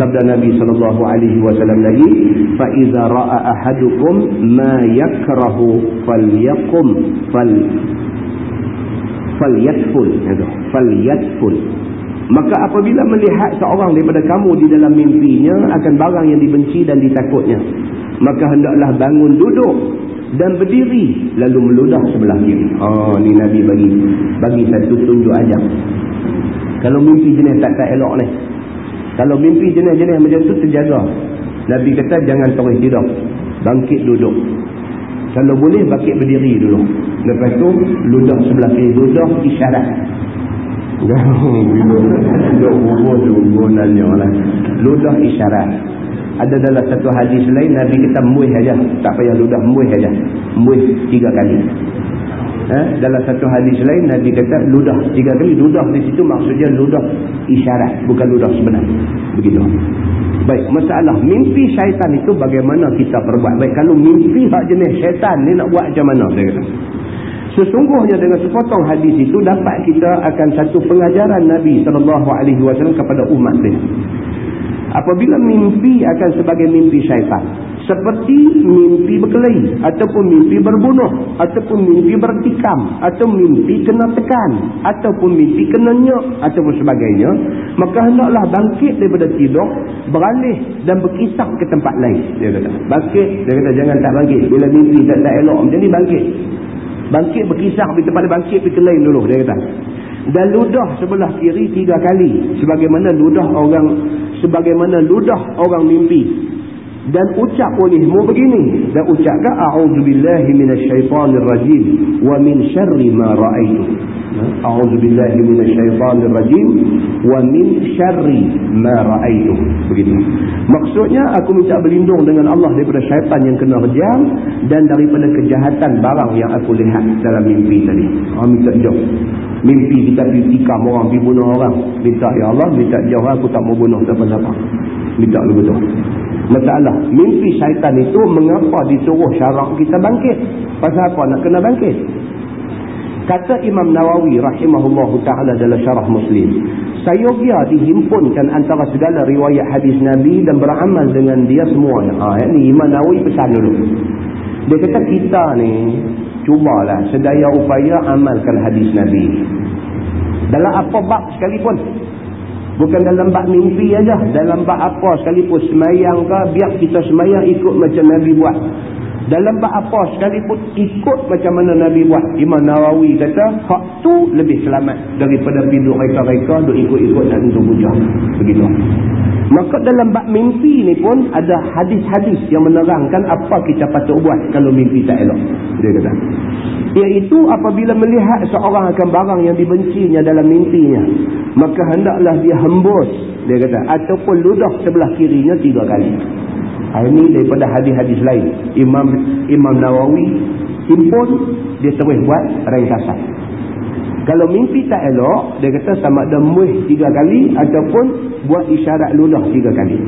S1: sabda Nabi sallallahu alaihi wasallam lagi fa iza ra'a ahadukum ma yakrahu falyaqum fal falyatful itu falyatful. Maka apabila melihat seorang daripada kamu di dalam mimpinya akan barang yang dibenci dan ditakutnya maka hendaklah bangun duduk dan berdiri lalu meludah sebelah kiri. Oh ni nabi bagi bagi satu tunjuk ajak kalau mimpi jenis tak tak elok ni. Kalau mimpi jenis-jenis macam tu terjaga. Nabi kata jangan terus tidur bangkit duduk. Kalau boleh bangkit berdiri dulu lepas tu ludah sebelah kiri ludah isyarat. Ludah isyarat. Ada dalam satu hadis lain Nabi kita muih aja. Tak payah ludah muih aja. Muih tiga kali ha? dalam satu hadis lain Nabi kata ludah. Tiga kali ludah. Di situ maksudnya ludah isyarat bukan ludah sebenar. Begitu. Baik masalah mimpi syaitan itu bagaimana kita perbuat. Baik kalau mimpi hak jenis syaitan ni nak buat macam mana saya kata? Sesungguhnya dengan sepotong hadis itu dapat kita akan satu pengajaran Nabi SAW kepada umat dia. Apabila mimpi akan sebagai mimpi syaitan. Seperti mimpi berkelahi. Ataupun mimpi berbunuh. Ataupun mimpi bertikam. Atau mimpi kena tekan. Ataupun mimpi kena nyok. Ataupun sebagainya. Maka hendaklah bangkit daripada tidur. Beralih dan berkisah ke tempat lain. Dia kata. Bangkit. Dia kata jangan tak bangkit. Bila mimpi tak, tak elok. Macam ni bangkit. Bangkit berkisah pergi tempat bangkit pergi ke lain dulu dia kata. Dan ludah sebelah kiri tiga kali sebagaimana ludah orang sebagaimana ludah orang mimpi. Dan ucap olehmu begini dan ucapkan a'udzubillahi minasyaitonirrajim wa min syarri ma ra'aitu. A'udzubillahi minasyaitonirrajim wa min syarri ma ra'aitu. Begitu. Maksudnya aku minta berlindung dengan Allah daripada syaitan yang kena rejam dan daripada kejahatan barang yang aku lihat dalam mimpi tadi. Ah minta jauh. Mimpi kita pergi tikam orang, pergi bunuh orang. Minta ya Allah, minta jauh aku tak mau bunuh siapa-siapa. Minta betul. Masalah, mimpi syaitan itu mengapa disuruh syarak kita bangkit? Pasal apa nak kena bangkit? Kata Imam Nawawi rahimahullahu ta'ala dalam syarah Muslim. Sayogia dihimpunkan antara segala riwayat hadis Nabi dan beramal dengan dia semua. Ha, ini Imam Nawawi pesan dulu. Dia kata kita ni cubalah sedaya upaya amalkan hadis Nabi. Dalam apa bab sekalipun. Bukan dalam bab mimpi aja, Dalam bab apa sekalipun semayang ke biar kita semayang ikut macam Nabi buat. Dalam bab apa sekalipun ikut macam mana Nabi buat. Imam Nawawi kata, hak tu lebih selamat daripada piduk reka-reka duk ikut-ikut dan untuk bujang. Begitu. Maka dalam bab mimpi ni pun ada hadis-hadis yang menerangkan apa kita patut buat kalau mimpi tak elok. Dia kata. Iaitu apabila melihat seorang akan barang yang dibencinya dalam mimpinya. Maka hendaklah dia hembus. Dia kata. Ataupun ludah sebelah kirinya tiga kali. Ini daripada hadis-hadis lain. Imam Imam Nawawi himpun dia terus buat ringkasan. Kalau mimpi tak elok, dia kata sama ada muih tiga kali ataupun buat isyarat ludah tiga kali.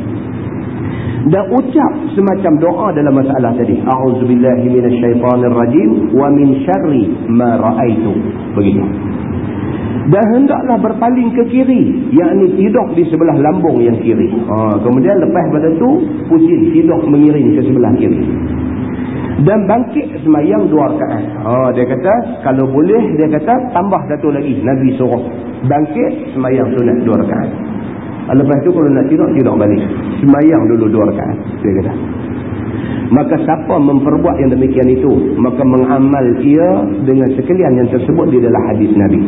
S1: Dan ucap semacam doa dalam masalah tadi. A'udzubillahi minasyaitanirrajim wa min syarri ma ra'aitu. Begitu dan hendaklah berpaling ke kiri yakni tidur di sebelah lambung yang kiri ha, kemudian lepas pada tu pusing tidur mengiring ke sebelah kiri dan bangkit semayang dua rakaat. Ha, dia kata kalau boleh dia kata tambah satu lagi. Nabi suruh bangkit semayang sunat dua rakaat. Lepas tu kalau nak tidur tidur balik. Semayang dulu dua rakaat dia kata. Maka siapa memperbuat yang demikian itu? Maka mengamal ia dengan sekalian yang tersebut di dalam hadis Nabi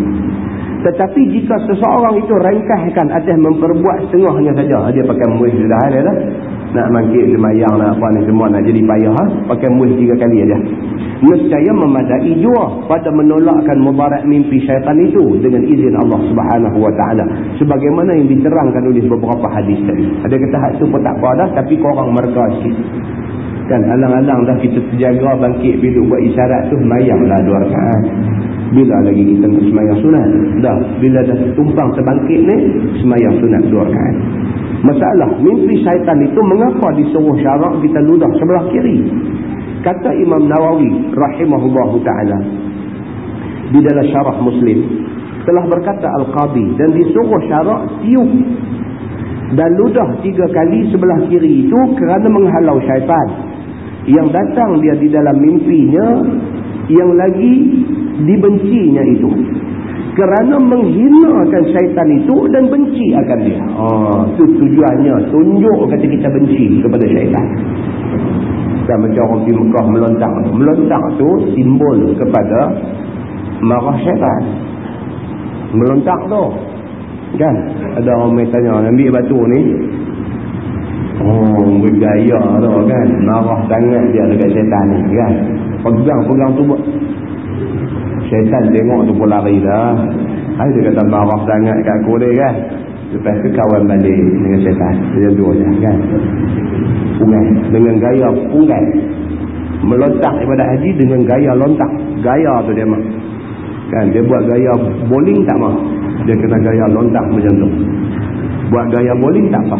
S1: tetapi jika seseorang itu rengkahkan atas memperbuat setengahnya saja. Dia pakai muih sudah ada lah. Nak mangkit semayang nak apa ni semua nak jadi payah. Ha? Pakai muih tiga kali aja. Nescaya memadai jua pada menolakkan mubarak mimpi syaitan itu dengan izin Allah subhanahu wa ta'ala. Sebagaimana yang diterangkan oleh beberapa hadis tadi. Ada kata hak tu pun tak apa dah tapi korang mereka sikit. Kan alang-alang dah kita terjaga bangkit bila buat isyarat tu mayanglah dua rakaat. Bila lagi kita nak semayang sunat? Dah. Bila dah tumpang terbangkit ni, semayang sunat rakaat. Masalah, mimpi syaitan itu mengapa disuruh syarak kita ludah sebelah kiri? Kata Imam Nawawi rahimahullah ta'ala di dalam syarah Muslim telah berkata Al-Qadi dan disuruh syarak tiup dan ludah tiga kali sebelah kiri itu kerana menghalau syaitan yang datang dia di dalam mimpinya yang lagi dibencinya itu. Kerana menghinakan syaitan itu dan benci akan dia. Oh, itu tujuannya. Tunjuk kata kita benci kepada syaitan. Dan macam orang di Mekah melontak melontak tu simbol kepada marah syaitan. Melontak tu. Kan? Ada orang tanya ambil batu ni. Oh bergaya tu kan? Marah sangat dia dekat syaitan ni kan? Pegang-pegang tu syaitan tengok tu pun lari dah. Hai dia kata marah sangat kat aku dia kan? Lepas tu kawan balik dengan syaitan. Dia dua je kan? Pungai dengan gaya pungai melontak daripada haji dengan gaya lontak. Gaya tu dia mah kan? Dia buat gaya bowling tak mah dia kena gaya lontak macam tu. Buat gaya bowling tak apa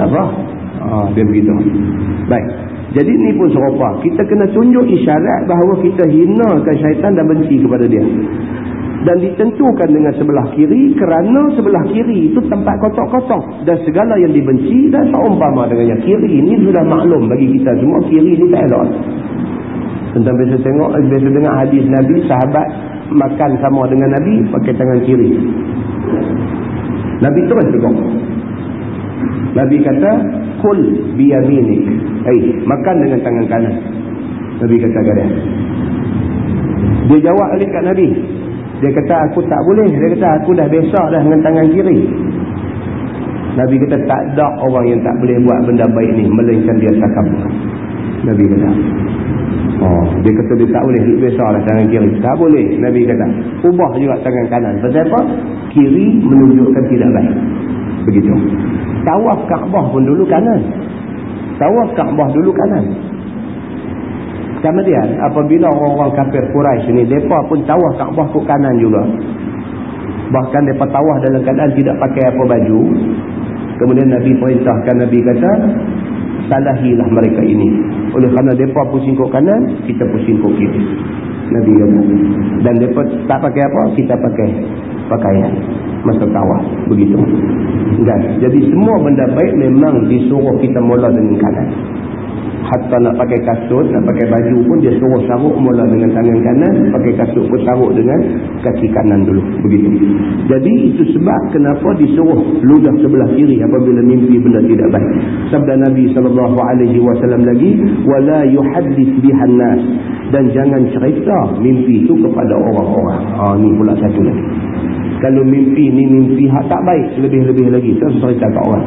S1: tak apa ha, dia begitu baik jadi ni pun serupa. Kita kena tunjuk isyarat bahawa kita hinakan syaitan dan benci kepada dia. Dan ditentukan dengan sebelah kiri kerana sebelah kiri itu tempat kotak-kotak. Dan segala yang dibenci dan seumpama dengannya. Kiri ini sudah maklum bagi kita semua. Kiri ini tak elok. Tentang biasa tengok, biasa dengar hadis Nabi, sahabat makan sama dengan Nabi pakai tangan kiri. Nabi terus tegur. Nabi kata, kul biyaminik hey, makan dengan tangan kanan. Nabi kata kepada dia. Jawab balik kat Nabi. Dia kata aku tak boleh. Dia kata aku dah biasa dah dengan tangan kiri. Nabi kata tak ada orang yang tak boleh buat benda baik ni melainkan dia takam Nabi kata oh, dia kata dia tak boleh biasa dah tangan kiri. Tak boleh Nabi kata. Ubah juga tangan kanan. Sebab apa? Kiri menunjukkan tidak baik begitu. Tawaf Kaabah pun dulu kanan. Tawaf Kaabah dulu kanan. Kemudian apabila orang-orang kafir Quraisy ni mereka pun tawaf Kaabah ke kanan juga. Bahkan mereka tawaf dalam keadaan tidak pakai apa baju. Kemudian Nabi perintahkan Nabi kata salahilah mereka ini. Oleh kerana mereka pusing ke kanan kita pusing ke kiri. Nabi kata. Dan mereka tak pakai apa? Kita pakai pakaian masa tawaf begitu. Dan jadi semua benda baik memang disuruh kita mula dengan kanan. Hatta nak pakai kasut nak pakai baju pun dia suruh saruk mula dengan tangan kanan pakai kasut pun saruk dengan kaki kanan dulu begitu. Jadi itu sebab kenapa disuruh ludah sebelah kiri apabila mimpi benda tidak baik. Sabda Nabi SAW lagi wala yuhaddith bihan nas dan jangan cerita mimpi itu kepada orang-orang. Ha, ni pula satu lagi kalau mimpi ni mimpi hak tak baik lebih-lebih lagi. Tak cerita kat orang.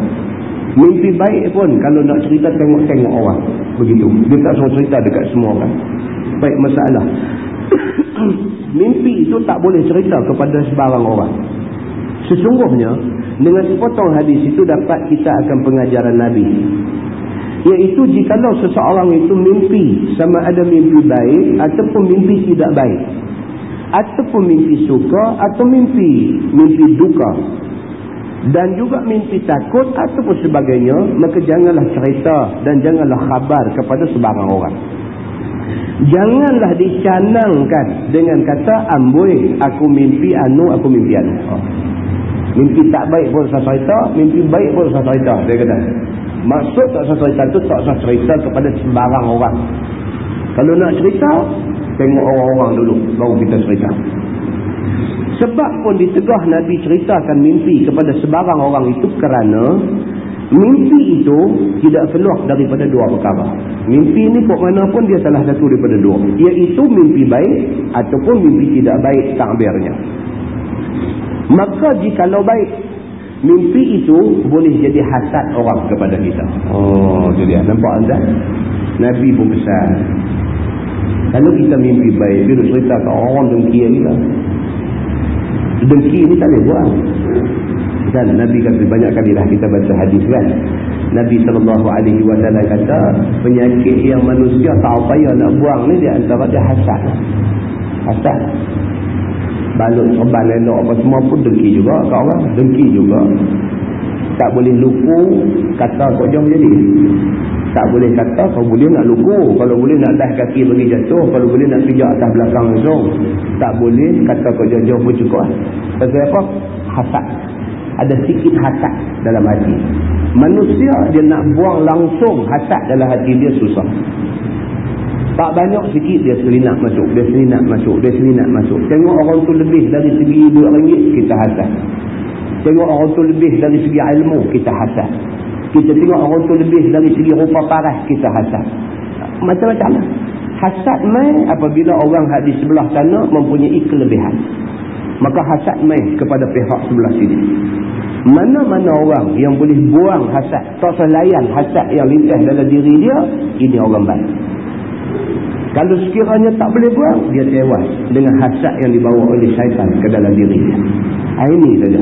S1: Mimpi baik pun kalau nak cerita tengok-tengok orang begitu. Dia tak suruh cerita dekat semua kan baik masalah. [COUGHS] Mimpi itu tak boleh cerita kepada sebarang orang. Sesungguhnya dengan sepotong hadis itu dapat kita akan pengajaran Nabi. Iaitu jikalau seseorang itu mimpi sama ada mimpi baik ataupun mimpi tidak baik ataupun mimpi suka atau mimpi mimpi duka. Dan juga mimpi takut ataupun sebagainya maka janganlah cerita dan janganlah khabar kepada sebarang orang. Janganlah dicanangkan dengan kata amboi aku mimpi anu aku mimpi anu. Oh. mimpi tak baik pun saya cerita mimpi baik pun saya cerita dia kata. Maksud tak saya cerita tu tak saya cerita kepada sebarang orang kalau nak cerita Tengok orang-orang dulu Baru kita cerita Sebab pun ditegah Nabi ceritakan mimpi Kepada sebarang orang itu kerana Mimpi itu Tidak keluar daripada dua perkara Mimpi ini pun mana pun dia salah satu daripada dua Iaitu mimpi baik Ataupun mimpi tidak baik takbirnya Maka jikalau baik Mimpi itu boleh jadi hasad orang kepada kita. Oh, jadi nampak anda? Nabi pun besar. Kalau kita mimpi baik, dia cerita ke orang dengki lah. Dengki ni tak boleh buat. Kan Nabi kata banyak kali lah kita baca hadis kan. Nabi SAW kata penyakit yang manusia tak payah nak buang ni dia antara dia hasad. Hasad. Balut serban elok apa semua pun dengki juga kat orang. Dengki juga. tak boleh luku kata kau jom jadi tak boleh kata kau boleh nak luku kalau boleh nak dah kaki bagi jatuh kalau boleh nak pijak atas belakang langsung tak boleh kata kau jauh-jauh pun cukup lah. pasal apa? hasad. Ada sikit hasad dalam hati. Manusia dia nak buang langsung hasad dalam hati dia susah. Tak banyak sikit dia selinak masuk dia selinak masuk dia selinak masuk. Tengok orang tu lebih dari segi duit ringgit kita hasad. Tengok orang tu lebih dari segi ilmu kita hasad kita tengok orang tu lebih dari segi rupa paras kita hasad. Macam-macam lah. Hasad mai apabila orang di sebelah sana mempunyai kelebihan. Maka hasad mai kepada pihak sebelah sini. Mana-mana orang yang boleh buang hasad tak selayan hasad yang lintas dalam diri dia ini orang baik. Kalau sekiranya tak boleh buang dia tewas dengan hasad yang dibawa oleh syaitan ke dalam diri dia. Ha, ini saja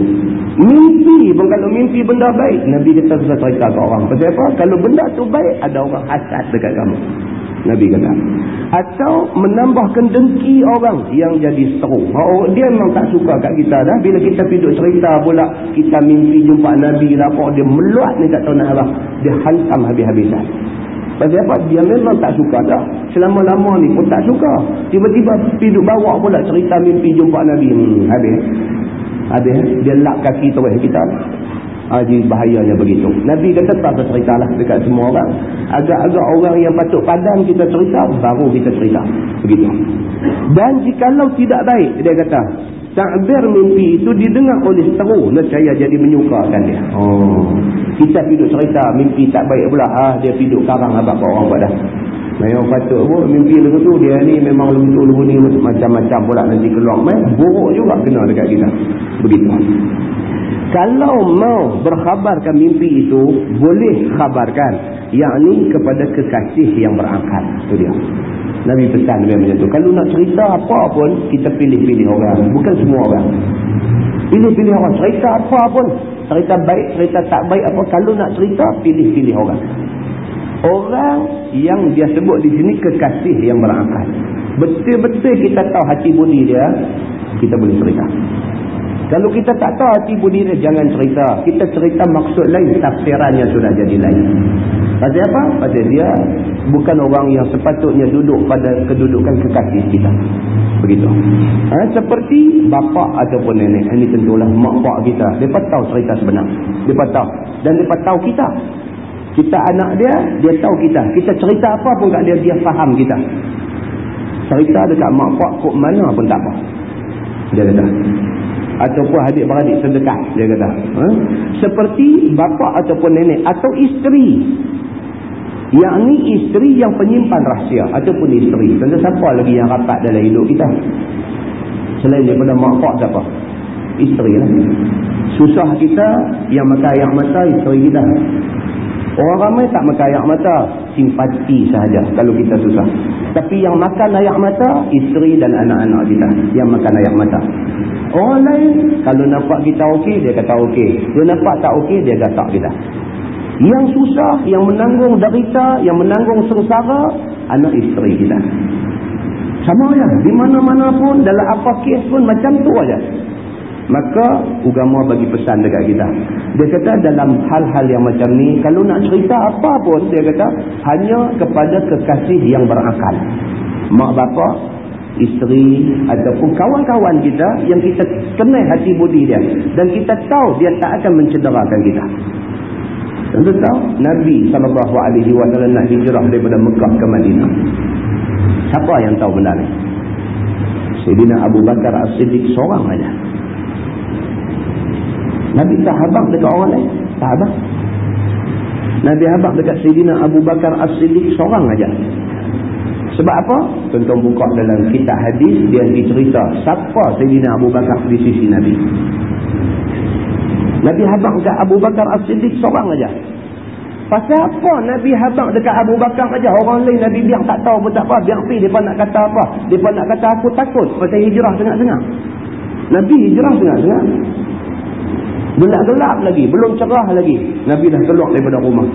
S1: mimpi pun kalau mimpi benda baik Nabi kata susah cerita ke orang pasal apa kalau benda tu baik ada orang hasad dekat kamu Nabi kata atau menambahkan dengki orang yang jadi seru oh, dia memang tak suka kat kita dah bila kita duduk cerita pula kita mimpi jumpa Nabi lapor dia meluat ni kat tanah Allah dia hantam habis-habisan Pasal apa? Dia memang tak suka dah. Selama-lama ni pun tak suka. Tiba-tiba duduk bawa pula cerita mimpi jumpa Nabi. Hmm, habis. Habis. Dia lap kaki terus kita. Haji bahayanya begitu. Nabi kata tak cerita lah dekat semua orang. Agak-agak orang yang patut padam kita cerita, baru kita cerita. Begitu. Dan jikalau tidak baik, dia kata, takbir mimpi itu didengar oleh seteru. Nescaya jadi menyukakan dia. Oh. Kita hidup cerita mimpi tak baik pula. Ah, dia hidup karang abang orang buat dah. Memang patut pun mimpi lagu tu dia ni memang lagu tu lagu ni macam-macam pula nanti keluar. Memang buruk juga kena dekat kita. Begitu. Kalau mau berkhabarkan mimpi itu, boleh khabarkan. Yang ini kepada kekasih yang berangkat. Itu dia. Nabi pesan dia macam tu. Kalau nak cerita apa pun, kita pilih-pilih orang. Bukan semua orang. Pilih-pilih orang. Cerita apa pun. Cerita baik, cerita tak baik apa. Kalau nak cerita, pilih-pilih orang. Orang yang dia sebut di sini kekasih yang berangkat. Betul-betul kita tahu hati budi dia, kita boleh cerita. Kalau kita tak tahu hati budi dia, jangan cerita. Kita cerita maksud lain, tafsirannya sudah jadi lain. Pasal apa? Pasal dia bukan orang yang sepatutnya duduk pada kedudukan kekasih kita. Begitu. Ha, seperti bapa ataupun nenek. Ini tentulah mak pak kita. Mereka tahu cerita sebenar. Mereka tahu. Dan mereka tahu kita. Kita anak dia, dia tahu kita. Kita cerita apa pun kat dia, dia faham kita. Cerita dekat mak pak kok mana pun tak apa. Dia kata ataupun adik-beradik sedekah dia kata ha? seperti bapa ataupun nenek atau isteri yang ni isteri yang penyimpan rahsia ataupun isteri tentu siapa lagi yang rapat dalam hidup kita selain daripada mak pak siapa isteri lah susah kita yang makan air mata isteri kita orang ramai tak makan air mata simpati sahaja kalau kita susah tapi yang makan air mata isteri dan anak-anak kita yang makan air mata Orang lain, kalau nampak kita okey, dia kata okey. Dia nampak tak okey, dia kata tak kita. Yang susah, yang menanggung derita, yang menanggung sengsara, anak isteri kita. Sama ya, di mana-mana pun, dalam apa kes pun, macam tu aja. Maka, agama bagi pesan dekat kita. Dia kata dalam hal-hal yang macam ni, kalau nak cerita apa pun, dia kata, hanya kepada kekasih yang berakal. Mak bapak, isteri ataupun kawan-kawan kita yang kita kenal hati budi dia dan kita tahu dia tak akan mencederakan kita tentu tahu Nabi SAW nak hijrah daripada Mekah ke Madinah siapa yang tahu benda ni Sayyidina Abu Bakar As-Siddiq seorang aja. Nabi tak habang dekat orang lain tak habang Nabi habang dekat Sayyidina Abu Bakar As-Siddiq seorang aja. Sebab apa? Tuan-tuan buka dalam kitab hadis, dia dicerita siapa Sayyidina Abu Bakar di sisi Nabi. Nabi habang dekat Abu Bakar As-Siddiq seorang aja. Pasal apa Nabi habang dekat Abu Bakar aja? Orang lain Nabi biar tak tahu pun tak apa. Biar pergi, mereka nak kata apa? Mereka nak kata aku takut pasal hijrah tengah-tengah. Nabi hijrah tengah-tengah. Gelap-gelap lagi. Belum cerah lagi. Nabi dah keluar daripada rumah.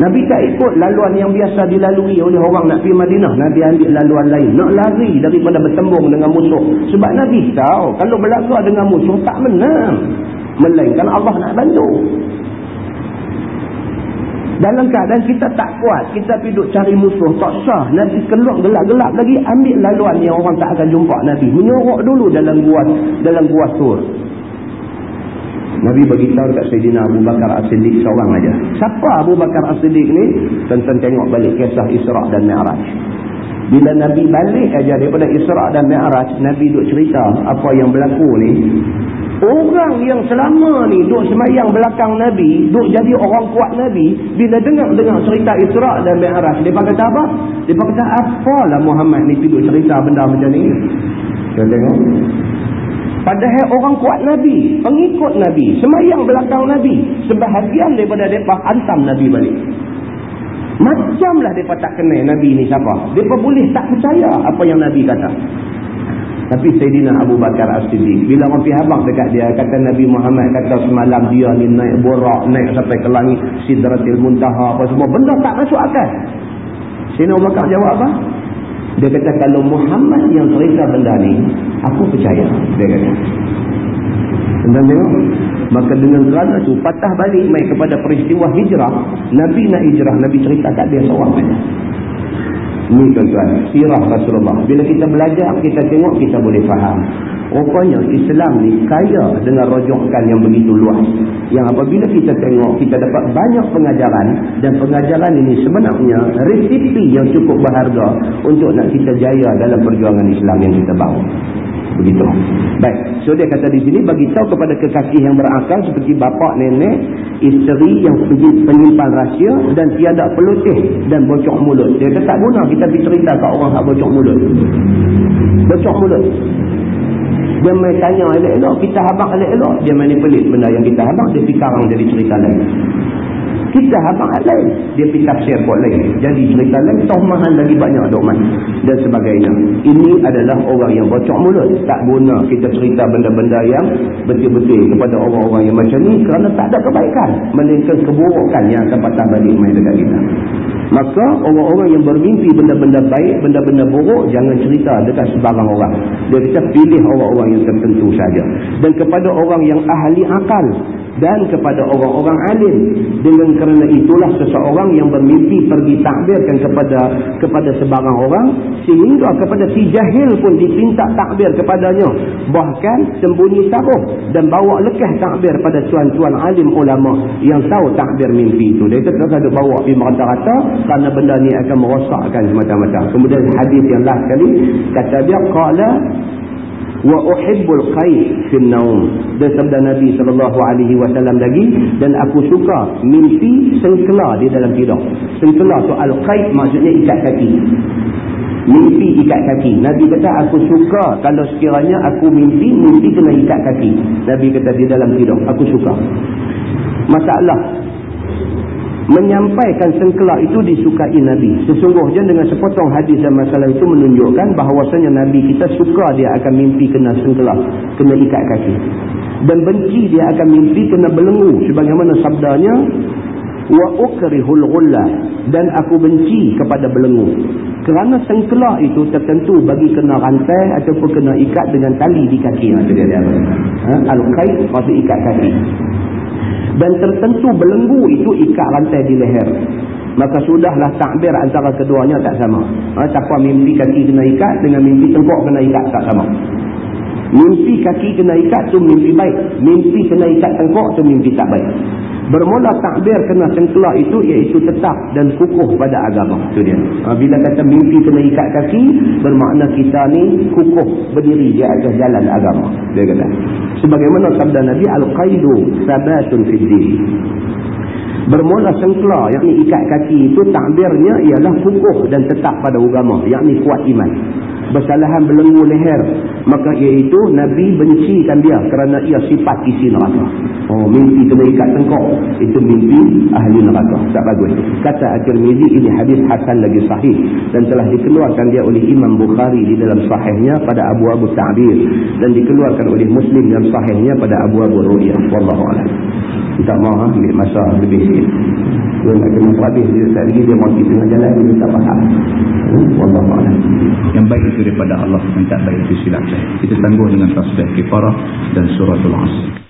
S1: Nabi tak ikut laluan yang biasa dilalui oleh orang nak pergi Madinah. Nabi ambil laluan lain. Nak lari daripada bertembung dengan musuh. Sebab Nabi tahu kalau berlaku dengan musuh tak menang. Melainkan Allah nak bantu. Dalam keadaan kita tak kuat, kita pergi duduk cari musuh, tak sah. Nabi keluar gelap-gelap lagi, ambil laluan yang orang tak akan jumpa Nabi. Menyorok dulu dalam gua dalam gua sur. Nabi beritahu dekat Sayyidina Abu Bakar As-Siddiq seorang aja. Siapa Abu Bakar As-Siddiq ni? Tonton tengok balik kisah Isra' dan Mi'raj. Bila Nabi balik aja daripada Isra' dan Mi'raj, Nabi duk cerita apa yang berlaku ni. Orang yang selama ni duk semayang belakang Nabi, duk jadi orang kuat Nabi, bila dengar-dengar cerita Isra' dan Mi'raj, dia kata apa? Dia kata, apalah Muhammad ni duk cerita benda macam ni? Kita tengok. Padahal orang kuat Nabi, pengikut Nabi, semayang belakang Nabi. Sebahagian daripada mereka hantam Nabi balik. Macamlah mereka tak kenal Nabi ni siapa. Mereka boleh tak percaya apa yang Nabi kata. Tapi Sayyidina Abu Bakar As-Siddiq, bila orang pergi habang dekat dia, kata Nabi Muhammad kata semalam dia ni naik borak, naik sampai ke langit, sidratil muntaha, apa semua. Benda tak masuk akal. Sayyidina Abu Bakar jawab apa? Dia kata kalau Muhammad yang cerita benda ni, aku percaya. Dia kata. Tentang tengok. Maka dengan kerana tu patah balik mai kepada peristiwa hijrah. Nabi nak hijrah. Nabi cerita kat dia seorang saja. Ini tuan-tuan. Sirah Rasulullah. Bila kita belajar, kita tengok, kita boleh faham. Rupanya Islam ni kaya dengan rojokan yang begitu luas. Yang apabila kita tengok, kita dapat banyak pengajaran. Dan pengajaran ini sebenarnya resipi yang cukup berharga untuk nak kita jaya dalam perjuangan Islam yang kita bawa. Begitu. Baik. So dia kata di sini, bagi tahu kepada kekasih yang berakal seperti bapa, nenek, isteri yang penyimpan rahsia dan tiada pelutih dan bocok mulut. Dia kata tak guna kita pergi cerita kat orang tak bocok mulut. Bocok mulut. Dia main tanya elok-elok, kita habang elok-elok. Dia main pelik benda yang kita habang, dia pikarang jadi cerita lain. Kita habang lain. Dia pergi tafsir buat lain. Jadi cerita lain, tohmahan lagi banyak dokman. Dan sebagainya. Ini adalah orang yang bocok mulut. Tak guna kita cerita benda-benda yang betul-betul kepada orang-orang yang macam ni. Kerana tak ada kebaikan. Melainkan keburukan yang akan patah balik main dekat kita. Maka orang-orang yang bermimpi benda-benda baik, benda-benda buruk, jangan cerita dekat sebarang orang. Dia kata pilih orang-orang yang tertentu saja. Dan kepada orang yang ahli akal dan kepada orang-orang alim. Dengan kerana itulah seseorang yang bermimpi pergi takbirkan kepada kepada sebarang orang sehingga kepada si jahil pun dipinta takbir kepadanya. Bahkan sembunyi taruh dan bawa lekah takbir pada tuan-tuan alim ulama yang tahu takbir mimpi itu. Dia kata ada bawa pergi merata-rata kerana benda ni akan merosakkan semacam-macam. Kemudian hadis yang last kali kata dia qala wa uhibbul qaid fil naum. Dan sabda nabi sallallahu alaihi wasallam lagi dan aku suka mimpi sengkela di dalam tidur sengkela tu al qaid maksudnya ikat kaki. Mimpi ikat kaki. Nabi kata aku suka kalau sekiranya aku mimpi mimpi kena ikat kaki. Nabi kata di dalam tidur aku suka. Masalah menyampaikan sengkelak itu disukai Nabi. Sesungguhnya dengan sepotong hadis dan masalah itu menunjukkan bahawasanya Nabi kita suka dia akan mimpi kena sengkelak, kena ikat kaki. Dan benci dia akan mimpi kena belenggu. Sebagaimana sabdanya, wa ukrihul gullah dan aku benci kepada belenggu. Kerana sengkelak itu tertentu bagi kena rantai ataupun kena ikat dengan tali di kaki. Ha? Al-Qaid maksud ikat kaki dan tertentu belenggu itu ikat rantai di leher. Maka sudahlah takbir antara keduanya tak sama. Ha, siapa mimpi kaki kena ikat dengan mimpi tengkok kena ikat tak sama. Mimpi kaki kena ikat tu mimpi baik. Mimpi kena ikat tengkok tu mimpi tak baik Bermula takbir kena sengkelak itu iaitu tetap dan kukuh pada agama. Itu dia. Ha, bila kata mimpi kena ikat kaki, bermakna kita ni kukuh berdiri di atas jalan agama. Dia kata. Sebagaimana sabda Nabi, Al-Qaidu sabatun fiddi. Bermula sengkela, yakni ikat kaki itu takbirnya ialah kukuh dan tetap pada agama. Yakni kuat iman bersalahan belenggu leher maka iaitu Nabi bencikan dia kerana ia sifat isi neraka oh mimpi kena ikat tengkok. Itu mimpi ahli neraka. Tak bagus kata Al-Tirmizi ini hadis hasan lagi sahih. Dan telah dikeluarkan dia oleh Imam Bukhari di dalam sahihnya pada Abu Abu Ta'bir. Dan dikeluarkan oleh Muslim dalam sahihnya pada Abu Abu Ru'iyah Wallahu'alam tak mahu ha? ambil masa lebih sikit. Dia nak kena habis dia tak lagi dia mati tengah jalan dia tak faham. Hmm? Wallahu'alam
S2: yang baik itu daripada Allah. Yang tak baik itu silap saya. Kita tangguh dengan tasbih kifarah dan suratul asr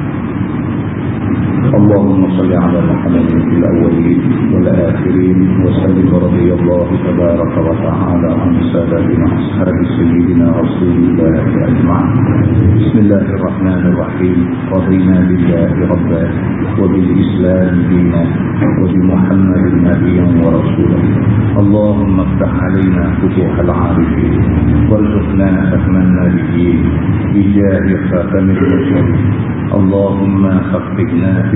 S2: صل على محمد في الأولين والآخرين وسلم رضي الله تبارك وتعالى عن سادتنا أصحاب سيدنا رسول الله أجمعين. بسم الله الرحمن الرحيم. رضينا بالله ربا وبالإسلام دينا وبمحمد نبيا ورسولا. اللهم افتح علينا فتوح العارفين وارزقنا فهم النبيين بجاه خاتم المرسلين اللهم فقهنا في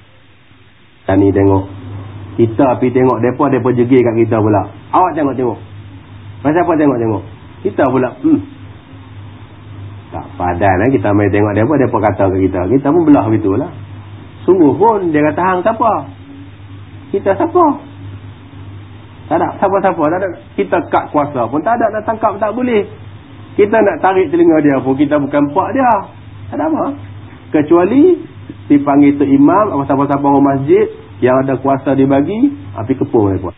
S3: Tani tengok. Kita pergi tengok mereka, mereka jegi kat kita pula. Awak tengok-tengok. Masa apa tengok-tengok? Kita pula. Hmm. Tak padan eh? kita main tengok mereka, mereka kata ke kita. Kita pun belah begitu lah. Sungguh pun dia kata hang siapa? Kita siapa? Tak ada siapa-siapa. Tak ada. Kita kat kuasa pun tak ada nak tangkap tak boleh. Kita nak tarik telinga dia pun kita bukan pak dia. Tak ada apa. Kecuali dipanggil tu imam atau siapa-siapa orang masjid yang ada kuasa dibagi, api kepung mereka.